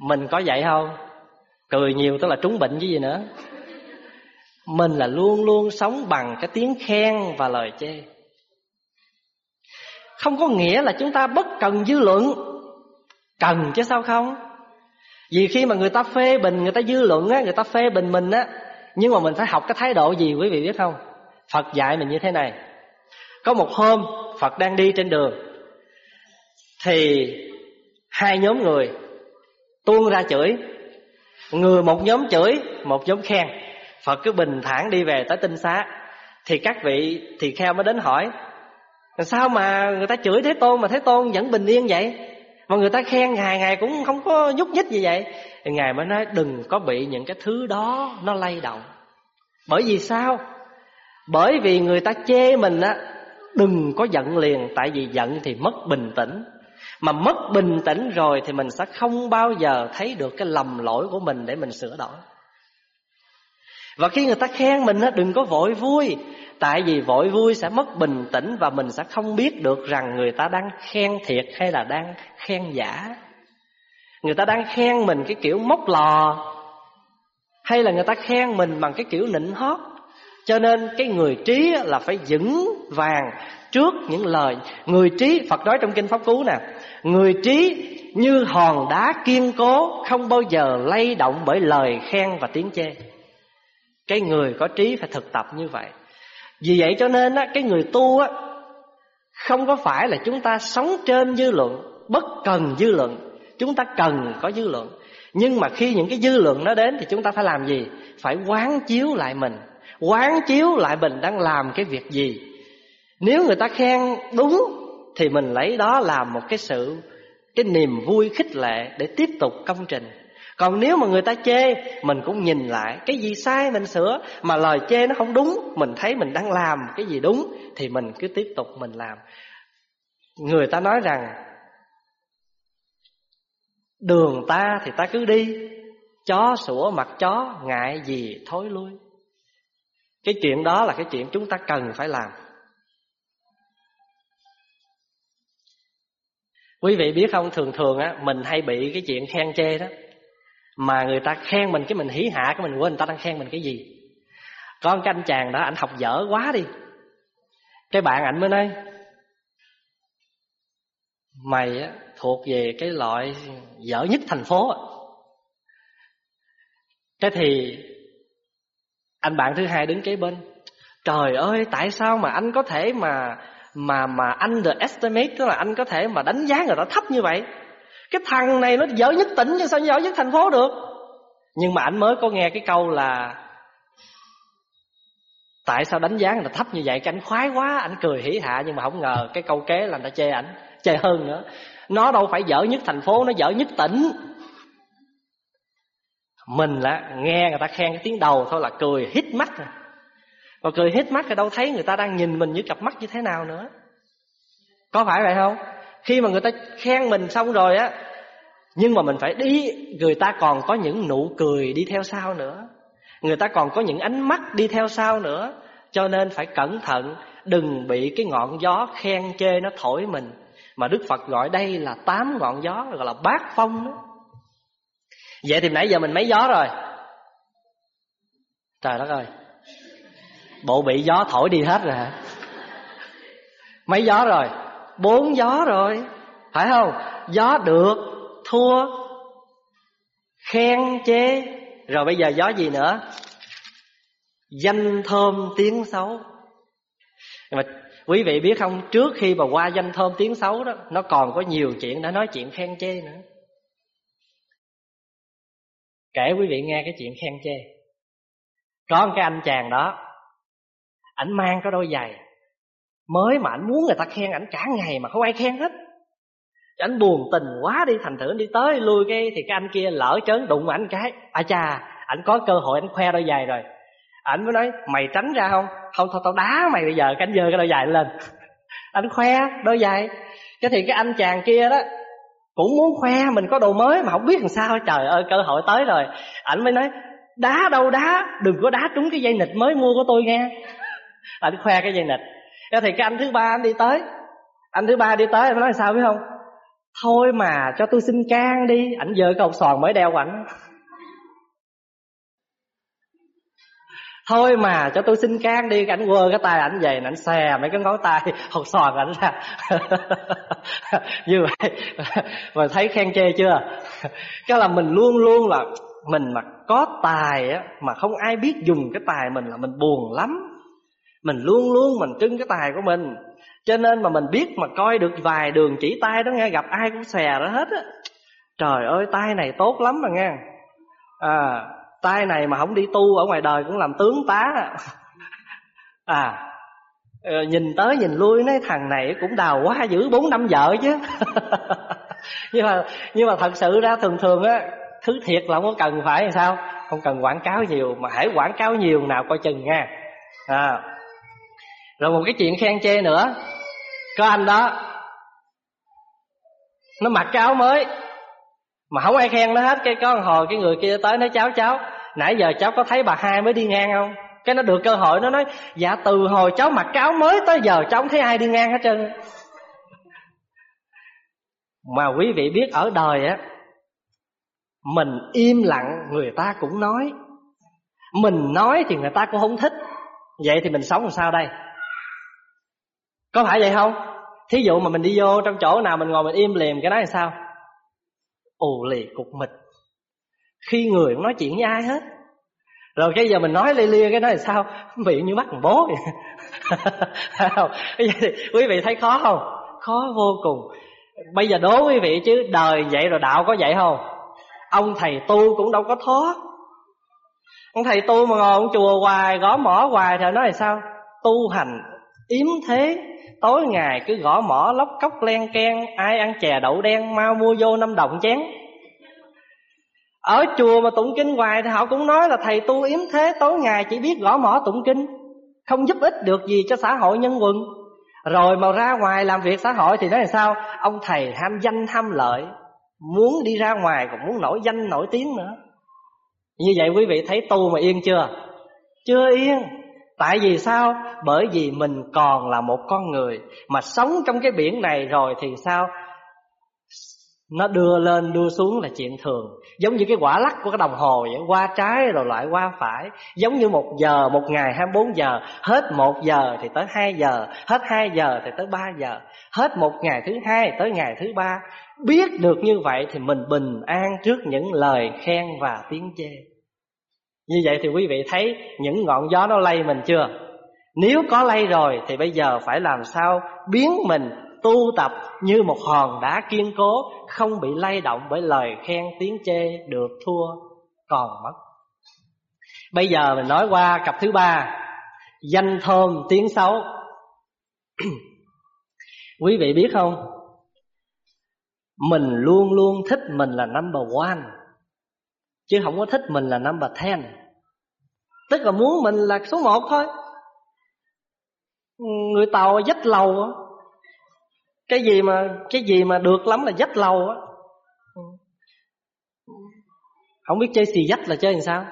Mình có vậy không? Cười nhiều tức là trúng bệnh chứ gì nữa. Mình là luôn luôn sống bằng cái tiếng khen và lời chê. Không có nghĩa là chúng ta bất cần dư luận. Cần chứ sao không? Vì khi mà người ta phê bình, người ta dư luận á, người ta phê bình mình á nhưng mà mình phải học cái thái độ gì quý vị biết không? Phật dạy mình như thế này. Có một hôm, phật đang đi trên đường, thì hai nhóm người tuôn ra chửi. Người một nhóm chửi, một nhóm khen. Phật cứ bình thản đi về tới tinh xá. Thì các vị, thì kheo mới đến hỏi sao mà người ta chửi thế tôn mà thế tôn vẫn bình yên vậy? Mà người ta khen ngày ngày cũng không có nhúc nhích gì vậy thì ngài mới nói, đừng có bị những cái thứ đó nó lay động. Bởi vì sao? Bởi vì người ta chê mình á, đừng có giận liền, tại vì giận thì mất bình tĩnh. Mà mất bình tĩnh rồi thì mình sẽ không bao giờ thấy được cái lầm lỗi của mình để mình sửa đổi. Và khi người ta khen mình á, đừng có vội vui, tại vì vội vui sẽ mất bình tĩnh và mình sẽ không biết được rằng người ta đang khen thiệt hay là đang khen giả người ta đang khen mình cái kiểu móc lò, hay là người ta khen mình bằng cái kiểu nịnh hót. Cho nên cái người trí là phải vững vàng trước những lời. Người trí, phật nói trong kinh pháp cú nè, người trí như hòn đá kiên cố, không bao giờ lay động bởi lời khen và tiếng chê. Cái người có trí phải thực tập như vậy. Vì vậy cho nên á, cái người tu á, không có phải là chúng ta sống trên dư luận, bất cần dư luận chúng ta cần có dư lượng nhưng mà khi những cái dư lượng nó đến thì chúng ta phải làm gì? Phải quán chiếu lại mình. Quán chiếu lại mình đang làm cái việc gì. Nếu người ta khen đúng thì mình lấy đó làm một cái sự, cái niềm vui khích lệ để tiếp tục công trình. Còn nếu mà người ta chê, mình cũng nhìn lại cái gì sai mình sửa, mà lời chê nó không đúng, mình thấy mình đang làm cái gì đúng thì mình cứ tiếp tục mình làm. Người ta nói rằng đường ta thì ta cứ đi, chó sủa mặt chó, ngại gì thối lui. Cái chuyện đó là cái chuyện chúng ta cần phải làm. Quý vị biết không, thường thường á, mình hay bị cái chuyện khen chê đó. Mà người ta khen mình cái mình hỉ hạ, cái mình quên người ta đang khen mình cái gì. Có cái anh chàng đó anh học dở quá đi. Cái bạn ảnh mới nói mày á, thuộc về cái loại dở nhất thành phố cái thì anh bạn thứ hai đứng kế bên. Trời ơi, tại sao mà anh có thể mà mà mà underestimate, tức là anh có thể mà đánh giá người ta thấp như vậy? Cái thằng này nó dở nhất tỉnh chứ sao dở nhất thành phố được? Nhưng mà anh mới có nghe cái câu là, tại sao đánh giá người ta thấp như vậy? Cái anh khoái quá, anh cười hỉ hạ nhưng mà không ngờ cái câu kế làm ta chê ảnh chê hơn nữa. Nó đâu phải dở nhất thành phố, nó dở nhất tỉnh. Mình là nghe người ta khen cái tiếng đầu thôi là cười hít mắt rồi mà cười hít mắt thì đâu thấy người ta đang nhìn mình như cặp mắt như thế nào nữa. Có phải vậy không? Khi mà người ta khen mình xong rồi á, nhưng mà mình phải đi, người ta còn có những nụ cười đi theo sau nữa. Người ta còn có những ánh mắt đi theo sau nữa. Cho nên phải cẩn thận, đừng bị cái ngọn gió khen chê nó thổi mình mà đức phật gọi đây là tám ngọn gió gọi là bát phong đó. Vậy thì nãy giờ mình mấy gió rồi? Trời đất ơi. Bộ bị gió thổi đi hết rồi hả? Mấy gió rồi? Bốn gió rồi. Phải không? Gió được thua khen chế, rồi bây giờ gió gì nữa? Danh thơm tiếng xấu. Mà quý vị biết không? Trước khi mà qua danh thơm tiếng xấu đó, nó còn có nhiều chuyện đã nói chuyện khen chê nữa. Kể quý vị nghe cái chuyện khen chê. Có một cái anh chàng đó, ảnh mang cái đôi giày. Mới mà ảnh muốn người ta khen ảnh cả ngày mà không ai khen hết. Ảnh buồn tình quá đi, thành thử đi tới lui cái, thì cái anh kia lỡ trớn đụng ảnh cái. À cha ảnh có cơ hội ảnh khoe đôi giày rồi ảnh mới nói, mày tránh ra không? Không, thôi, tao đá mày bây giờ. Cánh dơ cái đôi dài lên. Anh khoe đôi dài. cái thì cái anh chàng kia đó, cũng muốn khoe mình có đồ mới mà không biết làm sao. Trời ơi, cơ hội tới rồi. Ảnh mới nói, đá đâu đá, đừng có đá trúng cái dây nịch mới mua của tôi nghe. Ảnh khoe cái dây nịch cái thì cái anh thứ ba anh đi tới. Anh thứ ba đi tới anh nói sao biết không? Thôi mà, cho tôi xin can đi. Ảnh dơ cái hột xoàn mới đeo của ảnh. Thôi mà, cho tôi xin can đi ảnh quơ cái tay ảnh về ảnh xè mấy cái ngón tay hột xoàn ảnh ra. Như vậy, mà thấy khen chê chưa? Cái là mình luôn luôn là mình mà có tài á, mà không ai biết dùng cái tài mình là mình buồn lắm. Mình luôn luôn mình trưng cái tài của mình. Cho nên mà mình biết mà coi được vài đường chỉ tay đó nghe, gặp ai cũng xè đó hết á. Trời ơi, tay này tốt lắm mà nghe. À tay này mà không đi tu ở ngoài đời cũng làm tướng tá. À ờ, nhìn tới nhìn lui nói thằng này cũng đào quá giữ bốn năm vợ chứ. Nhưng mà nhưng mà thật sự ra thường thường á, thứ thiệt là không có cần phải sao, không cần quảng cáo nhiều, mà hãy quảng cáo nhiều nào coi chừng nha. À rồi một cái chuyện khen chê nữa. Có anh đó, nó mặc cái áo mới, mà không ai khen nó hết. Cái, có hồi cái người kia tới nói, cháu cháu nãy giờ cháu có thấy bà hai mới đi ngang không? Cái nó được cơ hội, nó nói dạ từ hồi cháu mặc cái áo mới tới giờ cháu không thấy ai đi ngang hết trơn. Mà quý vị biết ở đời á, mình im lặng người ta cũng nói. Mình nói thì người ta cũng không thích. Vậy thì mình sống làm sao đây? Có phải vậy không? Thí dụ mà mình đi vô trong chỗ nào mình ngồi mình im lìm, cái đó là sao? Ù lì cục mịch khi người nói chuyện với ai hết. Rồi cái giờ mình nói lia lia, cái nói là sao? Miệng như mắt thằng bố vậy. Quý vị thấy khó không? Khó vô cùng. Bây giờ đố quý vị chứ, đời vậy rồi đạo có vậy không? Ông thầy tu cũng đâu có thoát. Ông thầy tu mà ngồi ông chùa hoài, gõ mỏ hoài thì nói là sao? Tu hành yếm thế, tối ngày cứ gõ mỏ lóc cốc len ken ai ăn chè đậu đen, mau mua vô năm đồng chén ở chùa mà tụng kinh hoài thì họ cũng nói là, thầy tu yếm thế, tối ngày chỉ biết gõ mỏ tụng kinh, không giúp ích được gì cho xã hội nhân quần. Rồi mà ra ngoài làm việc xã hội thì nói là sao? Ông thầy ham danh, ham lợi, muốn đi ra ngoài còn muốn nổi danh, nổi tiếng nữa. Như vậy quý vị thấy tu mà yên chưa? Chưa yên. Tại vì sao? Bởi vì mình còn là một con người mà sống trong cái biển này rồi thì sao? Nó đưa lên, đưa xuống là chuyện thường. Giống như cái quả lắc của cái đồng hồ vậy qua trái rồi lại qua phải. Giống như một giờ, một ngày 24 giờ. Hết một giờ thì tới hai giờ. Hết hai giờ thì tới ba giờ. Hết một ngày thứ hai tới ngày thứ ba. Biết được như vậy thì mình bình an trước những lời khen và tiếng chê. Như vậy thì quý vị thấy những ngọn gió nó lay mình chưa? Nếu có lay rồi thì bây giờ phải làm sao biến mình tu tập như một hòn đá kiên cố, không bị lay động bởi lời khen tiếng chê được thua, còn mất. Bây giờ mình nói qua cặp thứ ba, danh thơm tiếng xấu. Quý vị biết không? Mình luôn luôn thích mình là number one, chứ không có thích mình là number ten. Tức là muốn mình là số một thôi. Người tàu dắt lầu cái gì mà, cái gì mà được lắm là dắt lầu á. Ừ. Không biết chơi xì dắt là chơi làm sao.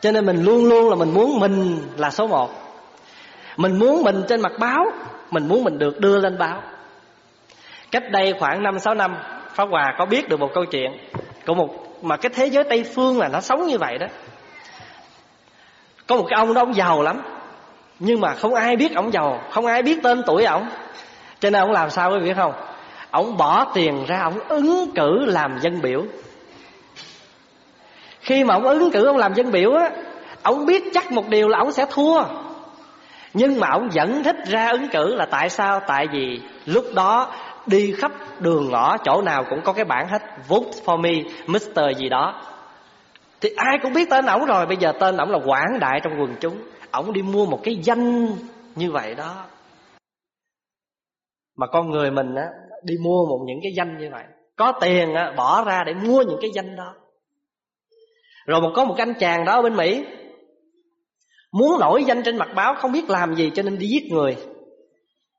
Cho nên mình luôn luôn là mình muốn mình là số một. Mình muốn mình trên mặt báo, mình muốn mình được đưa lên báo. Cách đây khoảng năm, sáu năm, pháp hòa có biết được một câu chuyện của một, mà cái thế giới tây phương là nó sống như vậy đó. Có một cái ông đó, ông giàu lắm nhưng mà không ai biết ổng giàu, không ai biết tên tuổi ổng. Cho nên ổng làm sao quý vị biết không? Ổng bỏ tiền ra ổng ứng cử làm dân biểu. Khi mà ổng ứng cử ông làm dân biểu á, ổng biết chắc một điều là ổng sẽ thua. Nhưng mà ổng vẫn thích ra ứng cử là tại sao? Tại vì lúc đó đi khắp đường ngõ chỗ nào cũng có cái bảng hết, vote for me Mr gì đó. Thì ai cũng biết tên ổng rồi, bây giờ tên ổng là quảng đại trong quần chúng ổng đi mua một cái danh như vậy đó. Mà con người mình á, đi mua một những cái danh như vậy, có tiền á, bỏ ra để mua những cái danh đó. Rồi một, có một anh chàng đó ở bên mỹ, muốn nổi danh trên mặt báo, không biết làm gì cho nên đi giết người.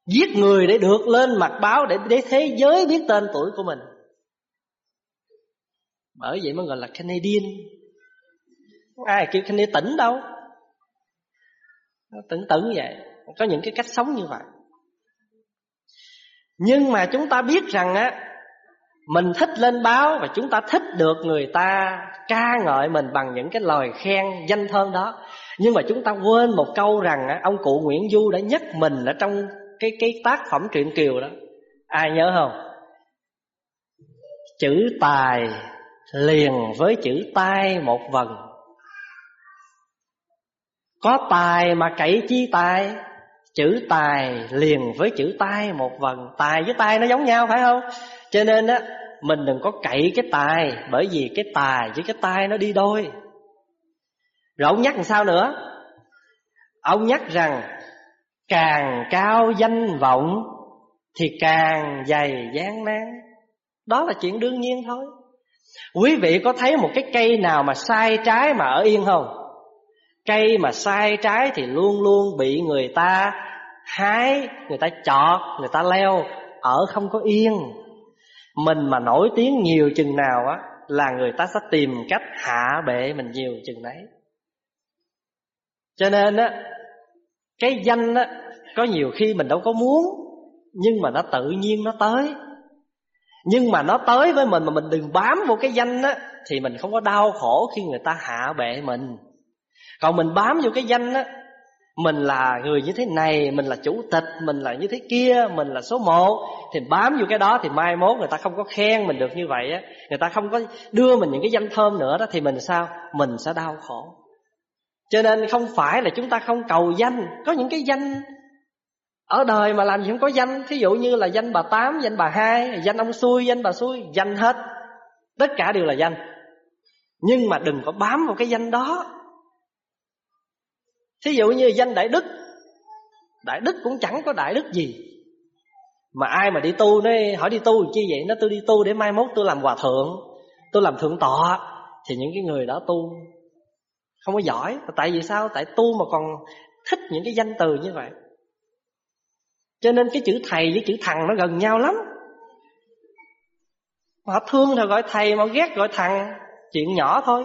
Giết người để được lên mặt báo để để thế giới biết tên tuổi của mình. Bởi vậy mới gọi là Canadian. Ai kêu Canadian tỉnh đâu? Tưởng tưởng vậy. Có những cái cách sống như vậy. Nhưng mà chúng ta biết rằng á Mình thích lên báo Và chúng ta thích được người ta ca ngợi mình bằng những cái lời khen danh thơm đó. Nhưng mà chúng ta quên một câu rằng á, Ông cụ Nguyễn Du đã nhắc mình ở trong cái cái tác phẩm truyện Kiều đó. Ai nhớ không? Chữ tài liền với chữ tai một vần. Có tài mà cậy chi tài? Chữ tài liền với chữ tai một vần Tài với tai nó giống nhau, phải không? Cho nên á, Mình đừng có cậy cái tài, Bởi vì cái tài với cái tai nó đi đôi. Rồi ông nhắc làm sao nữa? Ông nhắc rằng, Càng cao danh vọng Thì càng dày gian nan Đó là chuyện đương nhiên thôi. Quý vị có thấy một cái cây nào mà sai trái mà ở yên không? Cây mà sai trái thì luôn luôn bị người ta hái, người ta chọt, người ta leo, ở không có yên. Mình mà nổi tiếng nhiều chừng nào á là người ta sẽ tìm cách hạ bệ mình nhiều chừng đấy. Cho nên á cái danh á có nhiều khi mình đâu có muốn nhưng mà nó tự nhiên nó tới. Nhưng mà nó tới với mình mà mình đừng bám vô cái danh á thì mình không có đau khổ khi người ta hạ bệ mình. Còn mình bám vô cái danh á Mình là người như thế này Mình là chủ tịch Mình là như thế kia Mình là số một Thì bám vô cái đó Thì mai mốt người ta không có khen mình được như vậy á. Người ta không có đưa mình những cái danh thơm nữa đó Thì mình sao? Mình sẽ đau khổ. Cho nên không phải là chúng ta không cầu danh. Có những cái danh ở đời mà làm gì không có danh. Thí dụ như là danh bà Tám, danh bà Hai Danh ông xui, danh bà xui Danh hết. Tất cả đều là danh. Nhưng mà đừng có bám vào cái danh đó. Thí dụ như danh Đại Đức Đại Đức cũng chẳng có Đại Đức gì. Mà ai mà đi tu nó hỏi đi tu chi vậy? Nó tôi đi tu để mai mốt tôi làm hòa thượng, Tôi làm thượng tọa. Thì những cái người đó tu. Không có giỏi. Tại vì sao? Tại tu mà còn thích những cái danh từ như vậy. Cho nên cái chữ thầy với chữ thằng nó gần nhau lắm. Họ thương thì gọi thầy, Mà ghét gọi thằng. Chuyện nhỏ thôi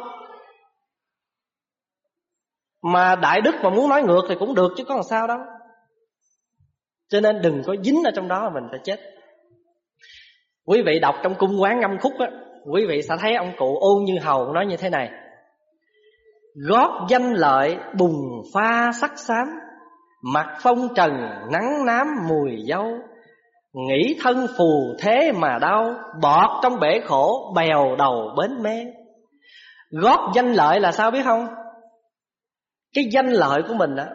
mà đại đức mà muốn nói ngược thì cũng được chứ có làm sao đâu. Cho nên đừng có dính ở trong đó mà mình sẽ chết. Quý vị đọc trong cung quán ngâm khúc á, Quý vị sẽ thấy ông cụ ôn như hầu nói như thế này. Gót danh lợi bùng pha sắc xám Mặt phong trần nắng nám mùi dâu. Nghĩ thân phù thế mà đau, Bọt trong bể khổ bèo đầu bến mê Gót danh lợi là sao biết không? Cái danh lợi của mình á,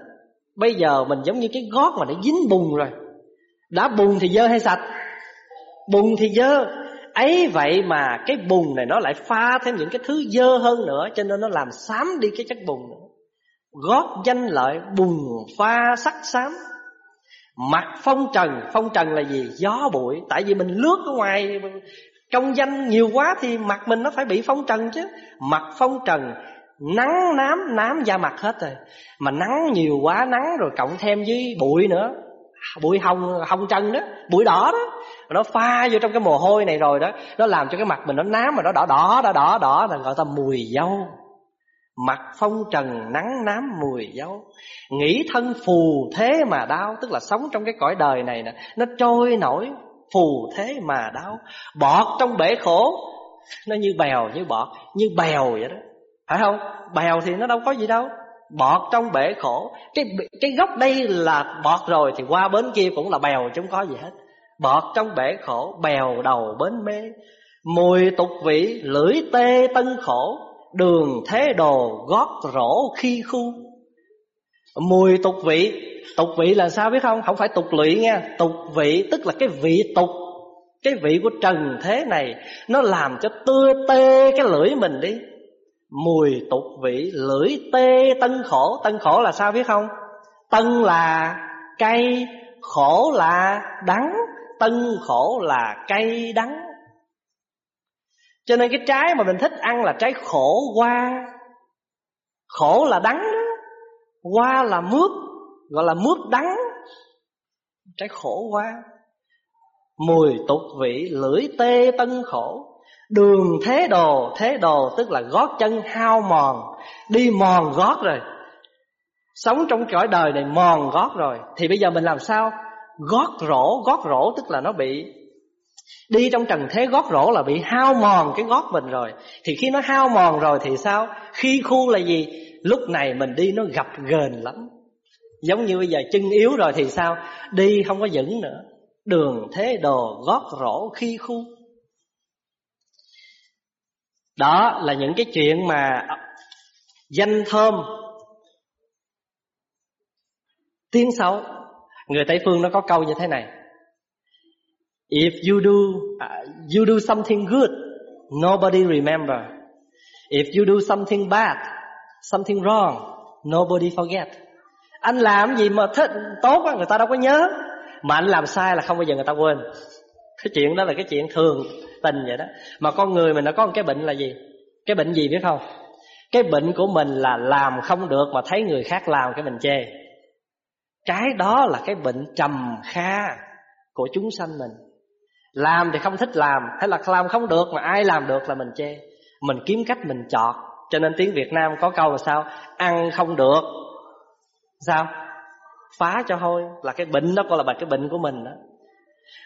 Bây giờ mình giống như cái gót mà nó dính bùn rồi. Đã bùn thì dơ hay sạch? Bùn thì dơ. Ấy vậy mà cái bùn này nó lại pha thêm những cái thứ dơ hơn nữa, Cho nên nó làm xám đi cái chất bùn nữa. Gót danh lợi, bùn pha sắc xám. Mặt phong trần Phong trần là gì? Gió bụi. Tại vì mình lướt ở ngoài Công danh nhiều quá thì mặt mình nó phải bị phong trần chứ. Mặt phong trần Nắng nám nám da mặt hết rồi. Mà nắng nhiều quá, nắng rồi cộng thêm với bụi nữa. Bụi hồng hồng trần đó, Bụi đỏ đó. Nó pha vô trong cái mồ hôi này rồi đó. Nó làm cho cái mặt mình nó nám mà nó đỏ đỏ đỏ đỏ đỏ Là gọi ta mùi dâu. Mặt phong trần, nắng nám, mùi dâu. Nghĩ thân phù thế mà đau, Tức là sống trong cái cõi đời này nè, Nó trôi nổi phù thế mà đau. Bọt trong bể khổ, Nó như bèo, như bọt, Như bèo vậy đó phải không? Bèo thì nó đâu có gì đâu. Bọt trong bể khổ. Cái cái gốc đây là bọt rồi thì qua bến kia cũng là bèo chứ không có gì hết. Bọt trong bể khổ, bèo đầu bến mê. Mùi tục vị lưỡi tê tân khổ. Đường thế đồ gót rổ khi khu. Mùi tục vị. Tục vị là sao biết không? Không phải tục lụy nha tục vị tức là cái vị tục. Cái vị của trần thế này, nó làm cho tưa tê cái lưỡi mình đi. Mùi tục vị lưỡi tê tân khổ. Tân khổ là sao biết không? Tân là cay, Khổ là đắng, Tân khổ là cay đắng. Cho nên cái trái mà mình thích ăn là trái khổ qua. Khổ là đắng, Qua là mướp, Gọi là mướp đắng. Trái khổ qua. Mùi tục vị lưỡi tê tân khổ. Đường thế đồ Thế đồ tức là gót chân hao mòn. Đi mòn gót rồi. Sống trong cõi đời này mòn gót rồi. Thì bây giờ mình làm sao? Gót rổ gót rổ tức là nó bị, đi trong trần thế gót rổ là bị hao mòn cái gót mình rồi. Thì khi nó hao mòn rồi thì sao? Khi khu là gì? Lúc này mình đi nó gặp gền lắm. Giống như bây giờ chân yếu rồi thì sao? Đi không có vững nữa. Đường thế đồ gót rổ khi khu đó là những cái chuyện mà danh thơm tiếng xấu. Người tây phương nó có câu như thế này. If you do uh, you do something good nobody remember. If you do something bad something wrong nobody forget. Anh làm gì mà thích tốt người ta đâu có nhớ. Mà anh làm sai là không bao giờ người ta quên cái chuyện đó là cái chuyện thường tình vậy đó. Mà con người mình nó có một cái bệnh là gì? Cái bệnh gì biết không? Cái bệnh của mình là làm không được mà thấy người khác làm cái mình chê. Cái đó là cái bệnh trầm kha của chúng sanh mình. Làm thì không thích làm, hay là làm không được mà ai làm được là mình chê. Mình kiếm cách mình chọt cho nên tiếng việt nam có câu là sao? Ăn không được. Sao? Phá cho thôi là cái bệnh đó coi là cái bệnh của mình đó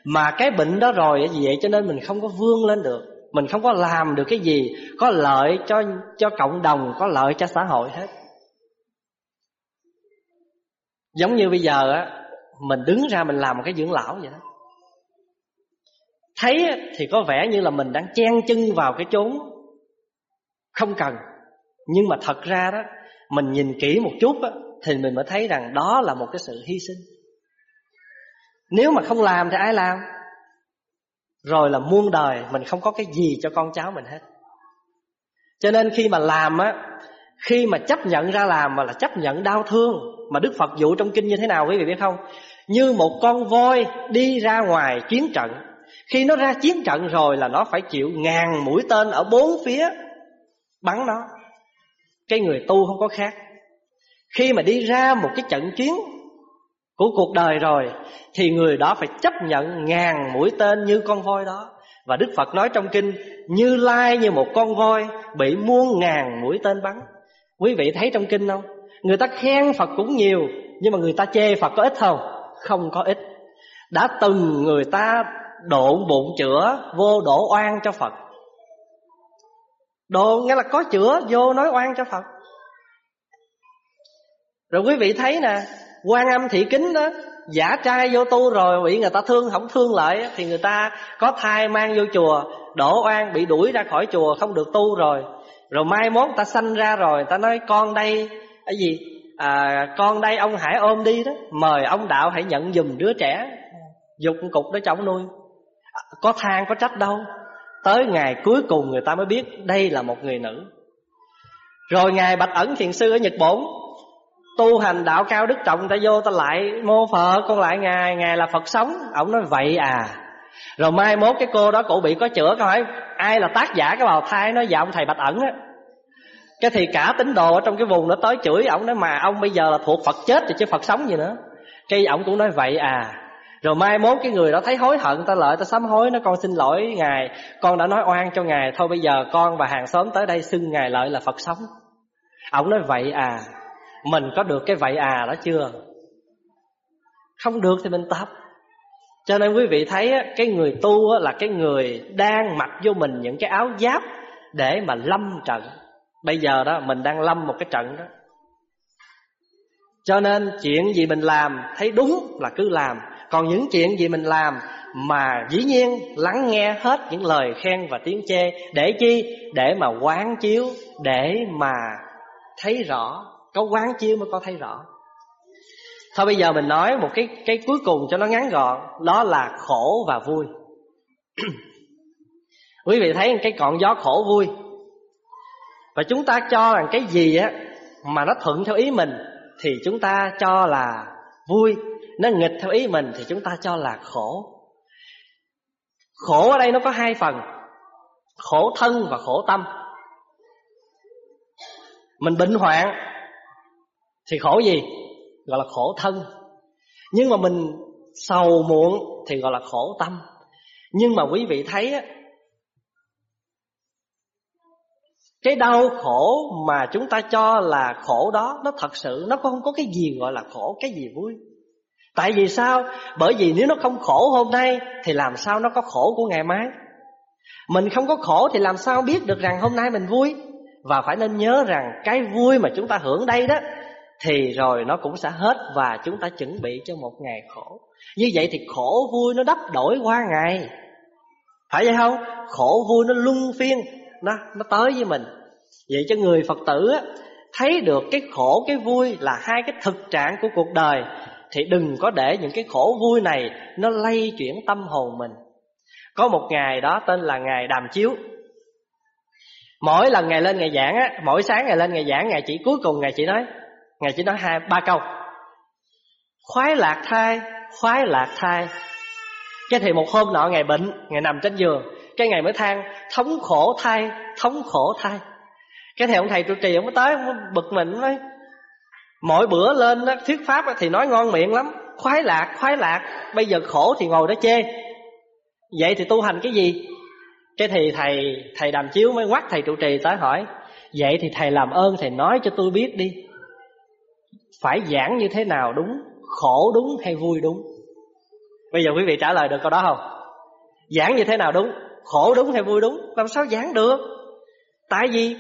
mà cái bệnh đó rồi vậy cho nên mình không có vươn lên được. Mình không có làm được cái gì có lợi cho cho cộng đồng có lợi cho xã hội hết. Giống như bây giờ á mình đứng ra mình làm một cái dưỡng lão vậy đó. Thấy thì có vẻ như là mình đang chen chân vào cái chốn không cần. Nhưng mà thật ra đó mình nhìn kỹ một chút á, thì mình mới thấy rằng đó là một cái sự hy sinh nếu mà không làm thì ai làm? Rồi là muôn đời mình không có cái gì cho con cháu mình hết. Cho nên khi mà làm á, khi mà chấp nhận ra làm mà là chấp nhận đau thương, mà đức phật dụ trong kinh như thế nào quý vị biết không? Như một con voi đi ra ngoài chiến trận. Khi nó ra chiến trận rồi là nó phải chịu ngàn mũi tên ở bốn phía bắn nó. Cái người tu không có khác. Khi mà đi ra một cái trận chiến của cuộc đời rồi, thì người đó phải chấp nhận ngàn mũi tên như con voi đó. Và đức phật nói trong kinh, như lai như một con voi bị muôn ngàn mũi tên bắn. Quý vị thấy trong kinh không? Người ta khen phật cũng nhiều, nhưng mà người ta chê phật có ít không? Không có ít. Đã từng người ta độn bụng chữa, vô đổ oan cho phật. Đồ nghĩa là có chữa, vô nói oan cho phật. Rồi quý vị thấy nè quan âm thị kính đó giả trai vô tu rồi bị người ta thương không thương lại thì người ta có thai mang vô chùa đổ oan bị đuổi ra khỏi chùa không được tu rồi. Rồi mai mốt ta sanh ra rồi ta nói con đây cái gì? À, con đây ông hãy ôm đi đó mời ông đạo hãy nhận dùm đứa trẻ. Dục cục đó cho ông nuôi. À, có than có trách đâu. Tới ngày cuối cùng người ta mới biết đây là một người nữ. Rồi ngài bạch ẩn thiền sư ở nhật bổn tu hành đạo cao đức trọng ta vô, ta lại mô phật, con lại ngài ngài là phật sống. Ổng nói vậy à. Rồi mai mốt cái cô đó cổ bị có chữa có hỏi, ai là tác giả? Cái bào thai nói dạ ông thầy bạch ẩn á. Cái thì cả tín đồ ở trong cái vùng nó tới chửi ổng nói, mà ông bây giờ là thuộc phật chết rồi chứ phật sống gì nữa. Cái ổng cũng nói vậy à. Rồi mai mốt cái người đó thấy hối hận, ta lợi ta sám hối nó con xin lỗi ngài, con đã nói oan cho ngài, thôi bây giờ con và hàng xóm tới đây xưng ngài lợi là phật sống. Ổng nói vậy à mình có được cái vậy à đó chưa? Không được thì mình tập. Cho nên quý vị thấy cái người tu là cái người đang mặc vô mình những cái áo giáp để mà lâm trận. Bây giờ đó, mình đang lâm một cái trận đó. Cho nên chuyện gì mình làm, thấy đúng là cứ làm. Còn những chuyện gì mình làm mà dĩ nhiên lắng nghe hết những lời khen và tiếng chê để chi? Để mà quán chiếu, để mà thấy rõ có quán chiếu mới có thấy rõ. Thôi bây giờ mình nói một cái cái cuối cùng cho nó ngắn gọn. Đó là khổ và vui. Quý vị thấy cái cọn gió khổ vui. Và chúng ta cho rằng cái gì á mà nó thuận theo ý mình thì chúng ta cho là vui. Nó nghịch theo ý mình thì chúng ta cho là khổ. Khổ ở đây nó có hai phần. Khổ thân và khổ tâm. Mình bệnh hoạn thì khổ gì? Gọi là khổ thân. Nhưng mà mình sầu muộn thì gọi là khổ tâm. Nhưng mà quý vị thấy á, cái đau khổ mà chúng ta cho là khổ đó, nó thật sự, nó không có cái gì gọi là khổ, cái gì vui. Tại vì sao? Bởi vì nếu nó không khổ hôm nay Thì làm sao nó có khổ của ngày mai? Mình không có khổ thì làm sao biết được rằng hôm nay mình vui? Và phải nên nhớ rằng cái vui mà chúng ta hưởng đây đó thì rồi nó cũng sẽ hết Và chúng ta chuẩn bị cho một ngày khổ Như vậy thì khổ vui nó đắp đổi qua ngày Phải vậy không? Khổ vui nó luân phiên Nó, nó tới với mình Vậy cho người Phật tử á, thấy được cái khổ cái vui là hai cái thực trạng của cuộc đời thì đừng có để những cái khổ vui này nó lay chuyển tâm hồn mình. Có một ngày đó tên là ngày đàm chiếu. Mỗi lần ngày lên ngày giảng á, mỗi sáng ngày lên ngày giảng ngày chỉ cuối cùng ngày chỉ nói, ngày chỉ nói hai ba câu. Khoái lạc thai, khoái lạc thai. Cái thì một hôm nọ ngày bệnh, ngày nằm trên giường, cái ngày mới than thống khổ thai, thống khổ thai. Cái thì ông thầy trụ trì ông mới tới ông mới bực mình nói Mỗi bữa lên đó, thuyết pháp thì nói ngon miệng lắm Khoái lạc, khoái lạc Bây giờ khổ thì ngồi đó chê Vậy thì tu hành cái gì Cái thì thầy thầy đàm chiếu mới quát thầy trụ trì tới hỏi Vậy thì thầy làm ơn thầy nói cho tôi biết đi phải giảng như thế nào đúng, Khổ đúng hay vui đúng? Bây giờ quý vị trả lời được câu đó không? Giảng như thế nào đúng, Khổ đúng hay vui đúng? Làm sao giảng được? Tại vì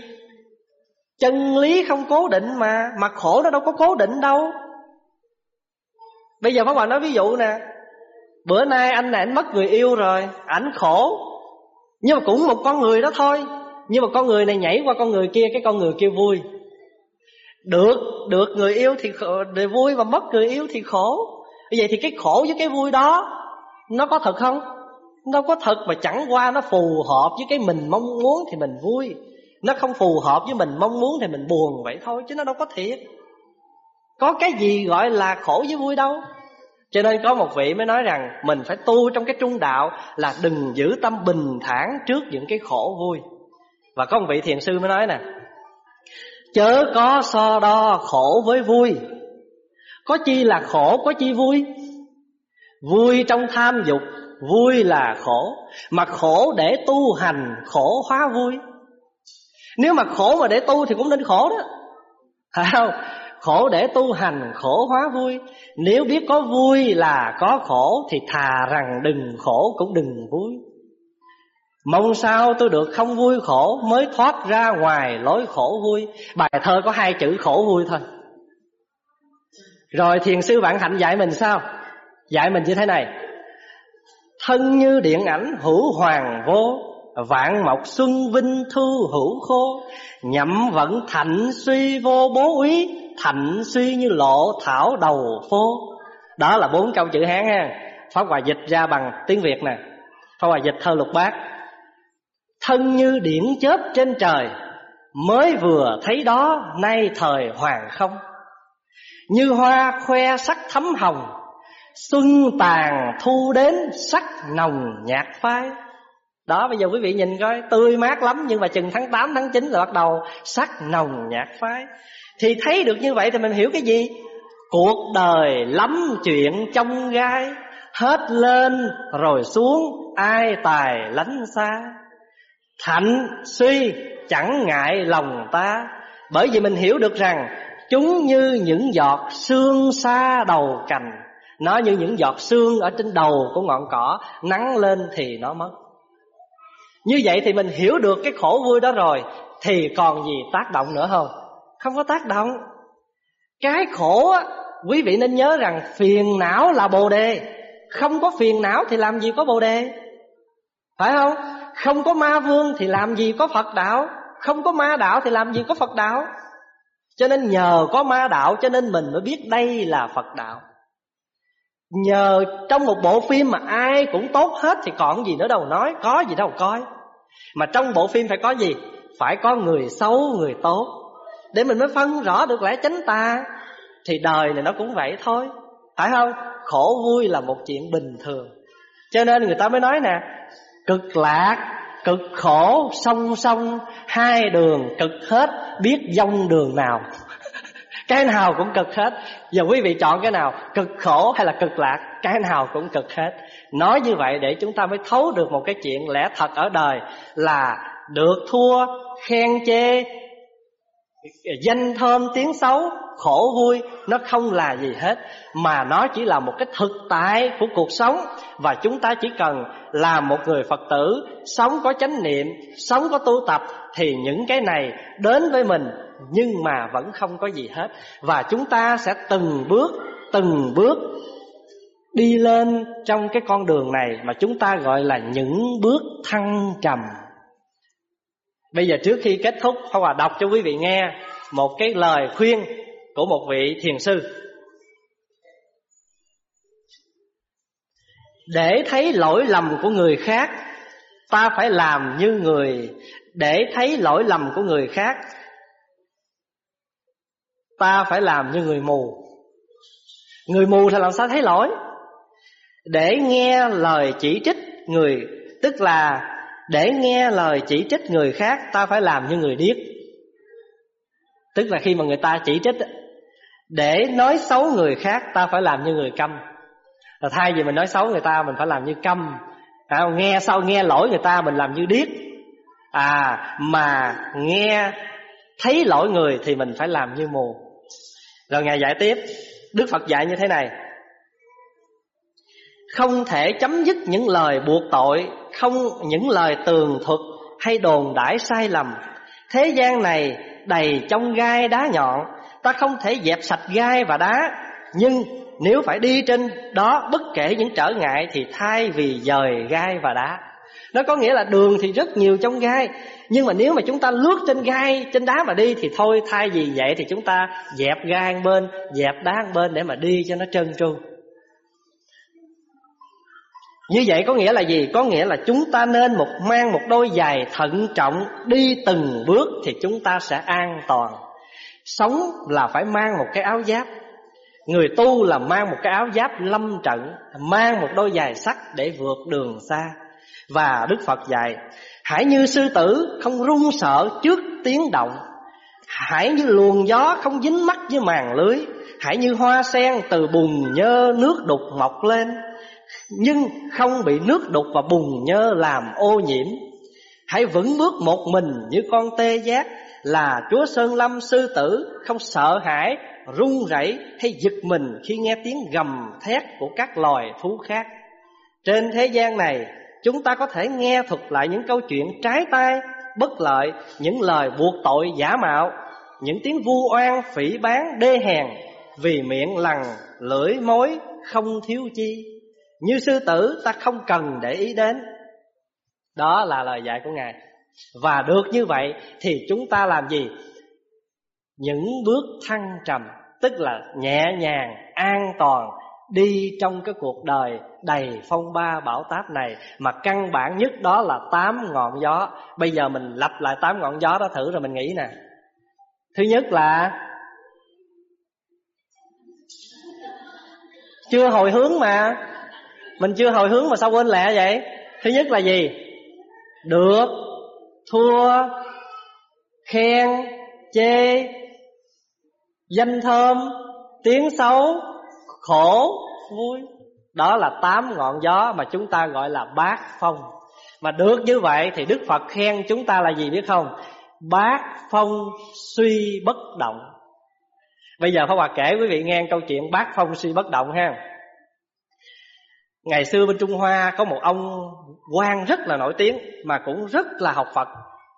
Chân lý không cố định mà Mà khổ nó đâu có cố định đâu. Bây giờ Pháp Hòa nói ví dụ nè, Bữa nay anh này anh mất người yêu rồi, Ảnh khổ. Nhưng mà cũng một con người đó thôi. Nhưng mà con người này nhảy qua con người kia, Cái con người kia vui. Được được người yêu thì khổ, để vui Và mất người yêu thì khổ. Vậy thì cái khổ với cái vui đó Nó có thật không? Nó có thật mà chẳng qua nó phù hợp với cái mình mong muốn thì mình vui. Nó không phù hợp với mình mong muốn thì mình buồn vậy thôi chứ nó đâu có thiệt. Có cái gì gọi là khổ với vui đâu? Cho nên có một vị mới nói rằng mình phải tu trong cái trung đạo là đừng giữ tâm bình thản trước những cái khổ vui. Và có một vị thiền sư mới nói nè chớ có so đo khổ với vui. Có chi là khổ có chi vui? Vui trong tham dục vui là khổ. Mà khổ để tu hành khổ hóa vui. Nếu mà khổ mà để tu thì cũng nên khổ đó. Phải không? Khổ để tu hành, khổ hóa vui. Nếu biết có vui là có khổ Thì thà rằng đừng khổ cũng đừng vui. Mong sao tôi được không vui khổ Mới thoát ra ngoài lối khổ vui. Bài thơ có hai chữ khổ vui thôi. Rồi thiền sư Vạn Hạnh dạy mình sao? Dạy mình như thế này. Thân như điện ảnh hữu hoàng vô, Vạn mộc xuân vinh thu hữu khô. Nhậm vẫn thạnh suy vô bố úy, Thạnh suy như lộ thảo đầu phố Đó là bốn câu chữ Hán ha. Pháp Hòa dịch ra bằng tiếng Việt nè. Pháp Hòa dịch thơ lục bát. Thân như điển chớp trên trời, Mới vừa thấy đó, nay thời hoàng không? Như hoa khoe sắc thấm hồng, Xuân tàn thu đến sắc nồng nhạt phai. Đó, bây giờ quý vị nhìn coi, Tươi mát lắm, nhưng mà chừng tháng 8 tháng 9 là bắt đầu sắc nồng nhạt phái Thì thấy được như vậy thì mình hiểu cái gì? Cuộc đời lắm chuyện trong gai, Hết lên rồi xuống ai tài lánh xa? Thạnh suy chẳng ngại lòng ta. Bởi vì mình hiểu được rằng Chúng như những giọt sương xa đầu cành. Nó như những giọt sương ở trên đầu của ngọn cỏ, Nắng lên thì nó mất. Như vậy thì mình hiểu được cái khổ vui đó rồi, Thì còn gì tác động nữa không? Không có tác động. Cái khổ á, Quý vị nên nhớ rằng phiền não là bồ đề. Không có phiền não thì làm gì có bồ đề? Phải không? Không có ma vương thì làm gì có Phật đạo? Không có ma đạo thì làm gì có Phật đạo? Cho nên nhờ có ma đạo Cho nên mình mới biết đây là Phật đạo. Nhờ trong một bộ phim mà ai cũng tốt hết Thì còn gì nữa đâu, nói Có gì đâu coi. Mà trong bộ phim phải có gì? Phải có người xấu, người tốt. Để mình mới phân rõ được lẽ chánh tà, thì đời này nó cũng vậy thôi. Phải không? Khổ vui là một chuyện bình thường. Cho nên người ta mới nói nè cực lạc, cực khổ, song song, hai đường cực hết, biết dông đường nào. Cái nào cũng cực hết. Giờ quý vị chọn cái nào, cực khổ hay là cực lạc, cái nào cũng cực hết. Nói như vậy để chúng ta mới thấu được một cái chuyện lẽ thật ở đời là được thua, khen chê danh thơm tiếng xấu, khổ vui, nó không là gì hết, mà nó chỉ là một cái thực tại của cuộc sống. Và chúng ta chỉ cần làm một người phật tử, sống có chánh niệm, sống có tu tập, thì những cái này đến với mình, nhưng mà vẫn không có gì hết. Và chúng ta sẽ từng bước từng bước đi lên trong cái con đường này mà chúng ta gọi là những bước thăng trầm bây giờ trước khi kết thúc Pháp Hòa đọc cho quý vị nghe một cái lời khuyên của một vị thiền sư. Để thấy lỗi lầm của người khác, ta phải làm như người. Để thấy lỗi lầm của người khác, ta phải làm như người mù. Người mù thì làm sao thấy lỗi? Để nghe lời chỉ trích người, tức là để nghe lời chỉ trích người khác ta phải làm như người điếc. Tức là khi mà người ta chỉ trích để nói xấu người khác ta phải làm như người câm. Là thay vì mình nói xấu người ta mình phải làm như câm. À, nghe sau nghe lỗi người ta mình làm như điếc. À mà nghe thấy lỗi người thì mình phải làm như mù. Rồi ngài giải tiếp đức phật dạy như thế này không thể chấm dứt những lời buộc tội, không những lời tường thuật hay đồn đãi sai lầm. Thế gian này đầy trong gai đá nhọn, ta không thể dẹp sạch gai và đá. Nhưng nếu phải đi trên đó bất kể những trở ngại thì thay vì dời gai và đá. Nó có nghĩa là đường thì rất nhiều trong gai, nhưng mà nếu mà chúng ta lướt trên gai, trên đá mà đi thì thôi, thay vì vậy thì chúng ta dẹp gai bên, dẹp đá bên để mà đi cho nó trơn tru như vậy có nghĩa là gì? Có nghĩa là chúng ta nên một mang một đôi giày thận trọng đi từng bước thì chúng ta sẽ an toàn. Sống là phải mang một cái áo giáp. Người tu là mang một cái áo giáp lâm trận, mang một đôi giày sắt để vượt đường xa. Và Đức Phật dạy, hãy như sư tử không run sợ trước tiếng động. Hãy như luồng gió không dính mắt với màn lưới. Hãy như hoa sen từ bùn nhơ nước đục mọc lên nhưng không bị nước đục và bùn nhơ làm ô nhiễm. Hãy vững bước một mình như con tê giác là Chúa Sơn Lâm sư tử không sợ hãi, run rẩy hay giật mình khi nghe tiếng gầm thét của các loài thú khác. Trên thế gian này, chúng ta có thể nghe thuật lại những câu chuyện trái tai, bất lợi, những lời buộc tội giả mạo, những tiếng vu oan phỉ bán đê hèn vì miệng lằn lưỡi mối không thiếu chi như sư tử ta không cần để ý đến. Đó là lời dạy của Ngài. Và được như vậy thì chúng ta làm gì? Những bước thăng trầm Tức là nhẹ nhàng, an toàn Đi trong cái cuộc đời đầy phong ba bão táp này. Mà căn bản nhất đó là tám ngọn gió. Bây giờ mình lặp lại tám ngọn gió đó thử rồi mình nghĩ nè. Thứ nhất là Chưa hồi hướng mà mình chưa hồi hướng mà sao quên lẹ vậy? Thứ nhất là gì? Được, thua, khen, chê, danh thơm, tiếng xấu, khổ, vui. Đó là tám ngọn gió mà chúng ta gọi là bát phong. Mà được như vậy thì đức phật khen chúng ta là gì biết không? Bát phong suy bất động. Bây giờ pháp hòa kể quý vị nghe câu chuyện bát phong suy bất động ha. Ngày xưa bên Trung Hoa có một ông quan rất là nổi tiếng Mà cũng rất là học Phật,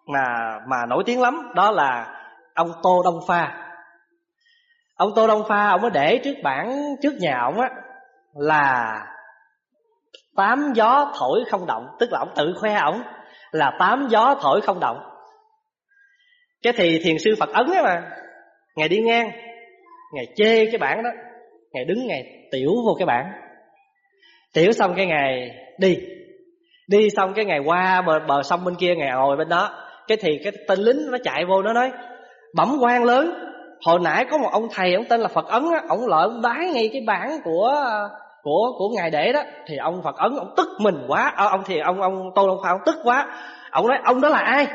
Mà mà nổi tiếng lắm, Đó là ông Tô Đông Pha. Ông Tô Đông Pha, Ông mới để trước bảng, trước nhà ông á, Là Tám gió thổi không động, Tức là ông tự khoe ông Là tám gió thổi không động. Cái thì thiền sư Phật Ấn á mà, Ngày đi ngang, Ngày chê cái bảng đó, Ngày đứng, ngày tiểu vô cái bảng tiểu xong cái ngày đi. Đi xong cái ngày qua bờ, bờ sông bên kia ngày ngồi bên đó. Cái thì cái tên lính nó chạy vô nó nói bẩm quan lớn hồi nãy có một ông thầy ông tên là phật ấn á ông lợi ông đái ngay cái bảng của của của ngài để đó. Thì ông phật ấn ông tức mình quá. À, ông thì ông ông tô long khoa ông tức quá. Ông nói ông đó là ai?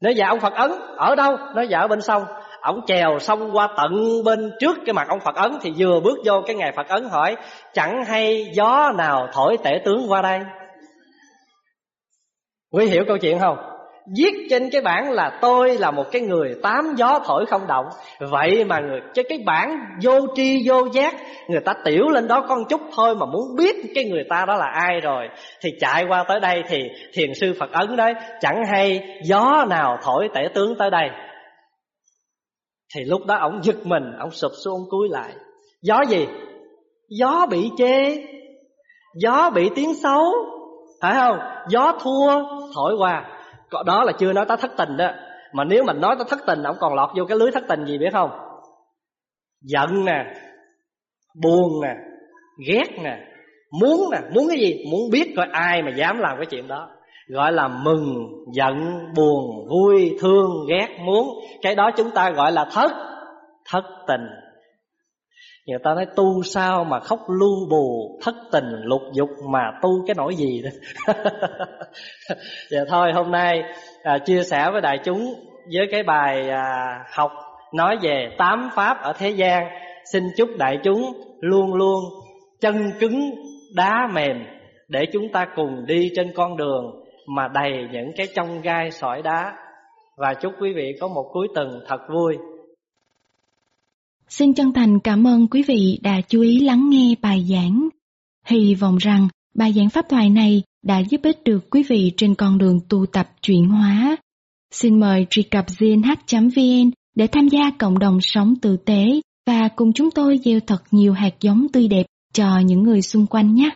Nói dạ ông phật ấn ở đâu? Nói dạ ở bên sông ổng trèo xong qua tận bên trước cái mặt ông Phật Ấn Thì vừa bước vô cái ngày Phật Ấn hỏi, Chẳng hay gió nào thổi tể tướng qua đây? Quý hiểu câu chuyện không? Viết trên cái bảng là tôi là một cái người tám gió thổi không động. Vậy mà người cho cái bảng vô tri vô giác, Người ta tiểu lên đó con chút thôi mà muốn biết cái người ta đó là ai rồi. Thì chạy qua tới đây thì thiền sư Phật ấn đấy Chẳng hay gió nào thổi tể tướng tới đây? Thì lúc đó ông giật mình Ông sụp xuống cúi lại. Gió gì? Gió bị chê. Gió bị tiếng xấu. Phải không? Gió thua. Thổi qua. Đó là chưa nói tới thất tình đó. Mà nếu mình nói tới thất tình ông còn lọt vô cái lưới thất tình gì biết không? Giận nè. Buồn nè. Ghét nè. Muốn nè. Muốn cái gì? Muốn biết coi ai mà dám làm cái chuyện đó gọi là mừng giận buồn vui thương ghét muốn. Cái đó chúng ta gọi là thất thất tình. Người ta nói tu sao mà khóc lưu bù thất tình lục dục mà tu cái nỗi gì đó. Giờ dạ thôi hôm nay à, chia sẻ với đại chúng với cái bài à, học nói về tám pháp ở thế gian. Xin chúc đại chúng luôn luôn chân cứng đá mềm để chúng ta cùng đi trên con đường mà đầy những cái trong gai sỏi đá và chúc quý vị có một cuối tuần thật vui Xin chân thành cảm ơn quý vị đã chú ý lắng nghe bài giảng. Hy vọng rằng bài giảng pháp thoại này đã giúp ích được quý vị trên con đường tu tập chuyển hóa. Xin mời truy cập gnh.vn để tham gia cộng đồng sống tử tế và cùng chúng tôi gieo thật nhiều hạt giống tươi đẹp cho những người xung quanh nhé.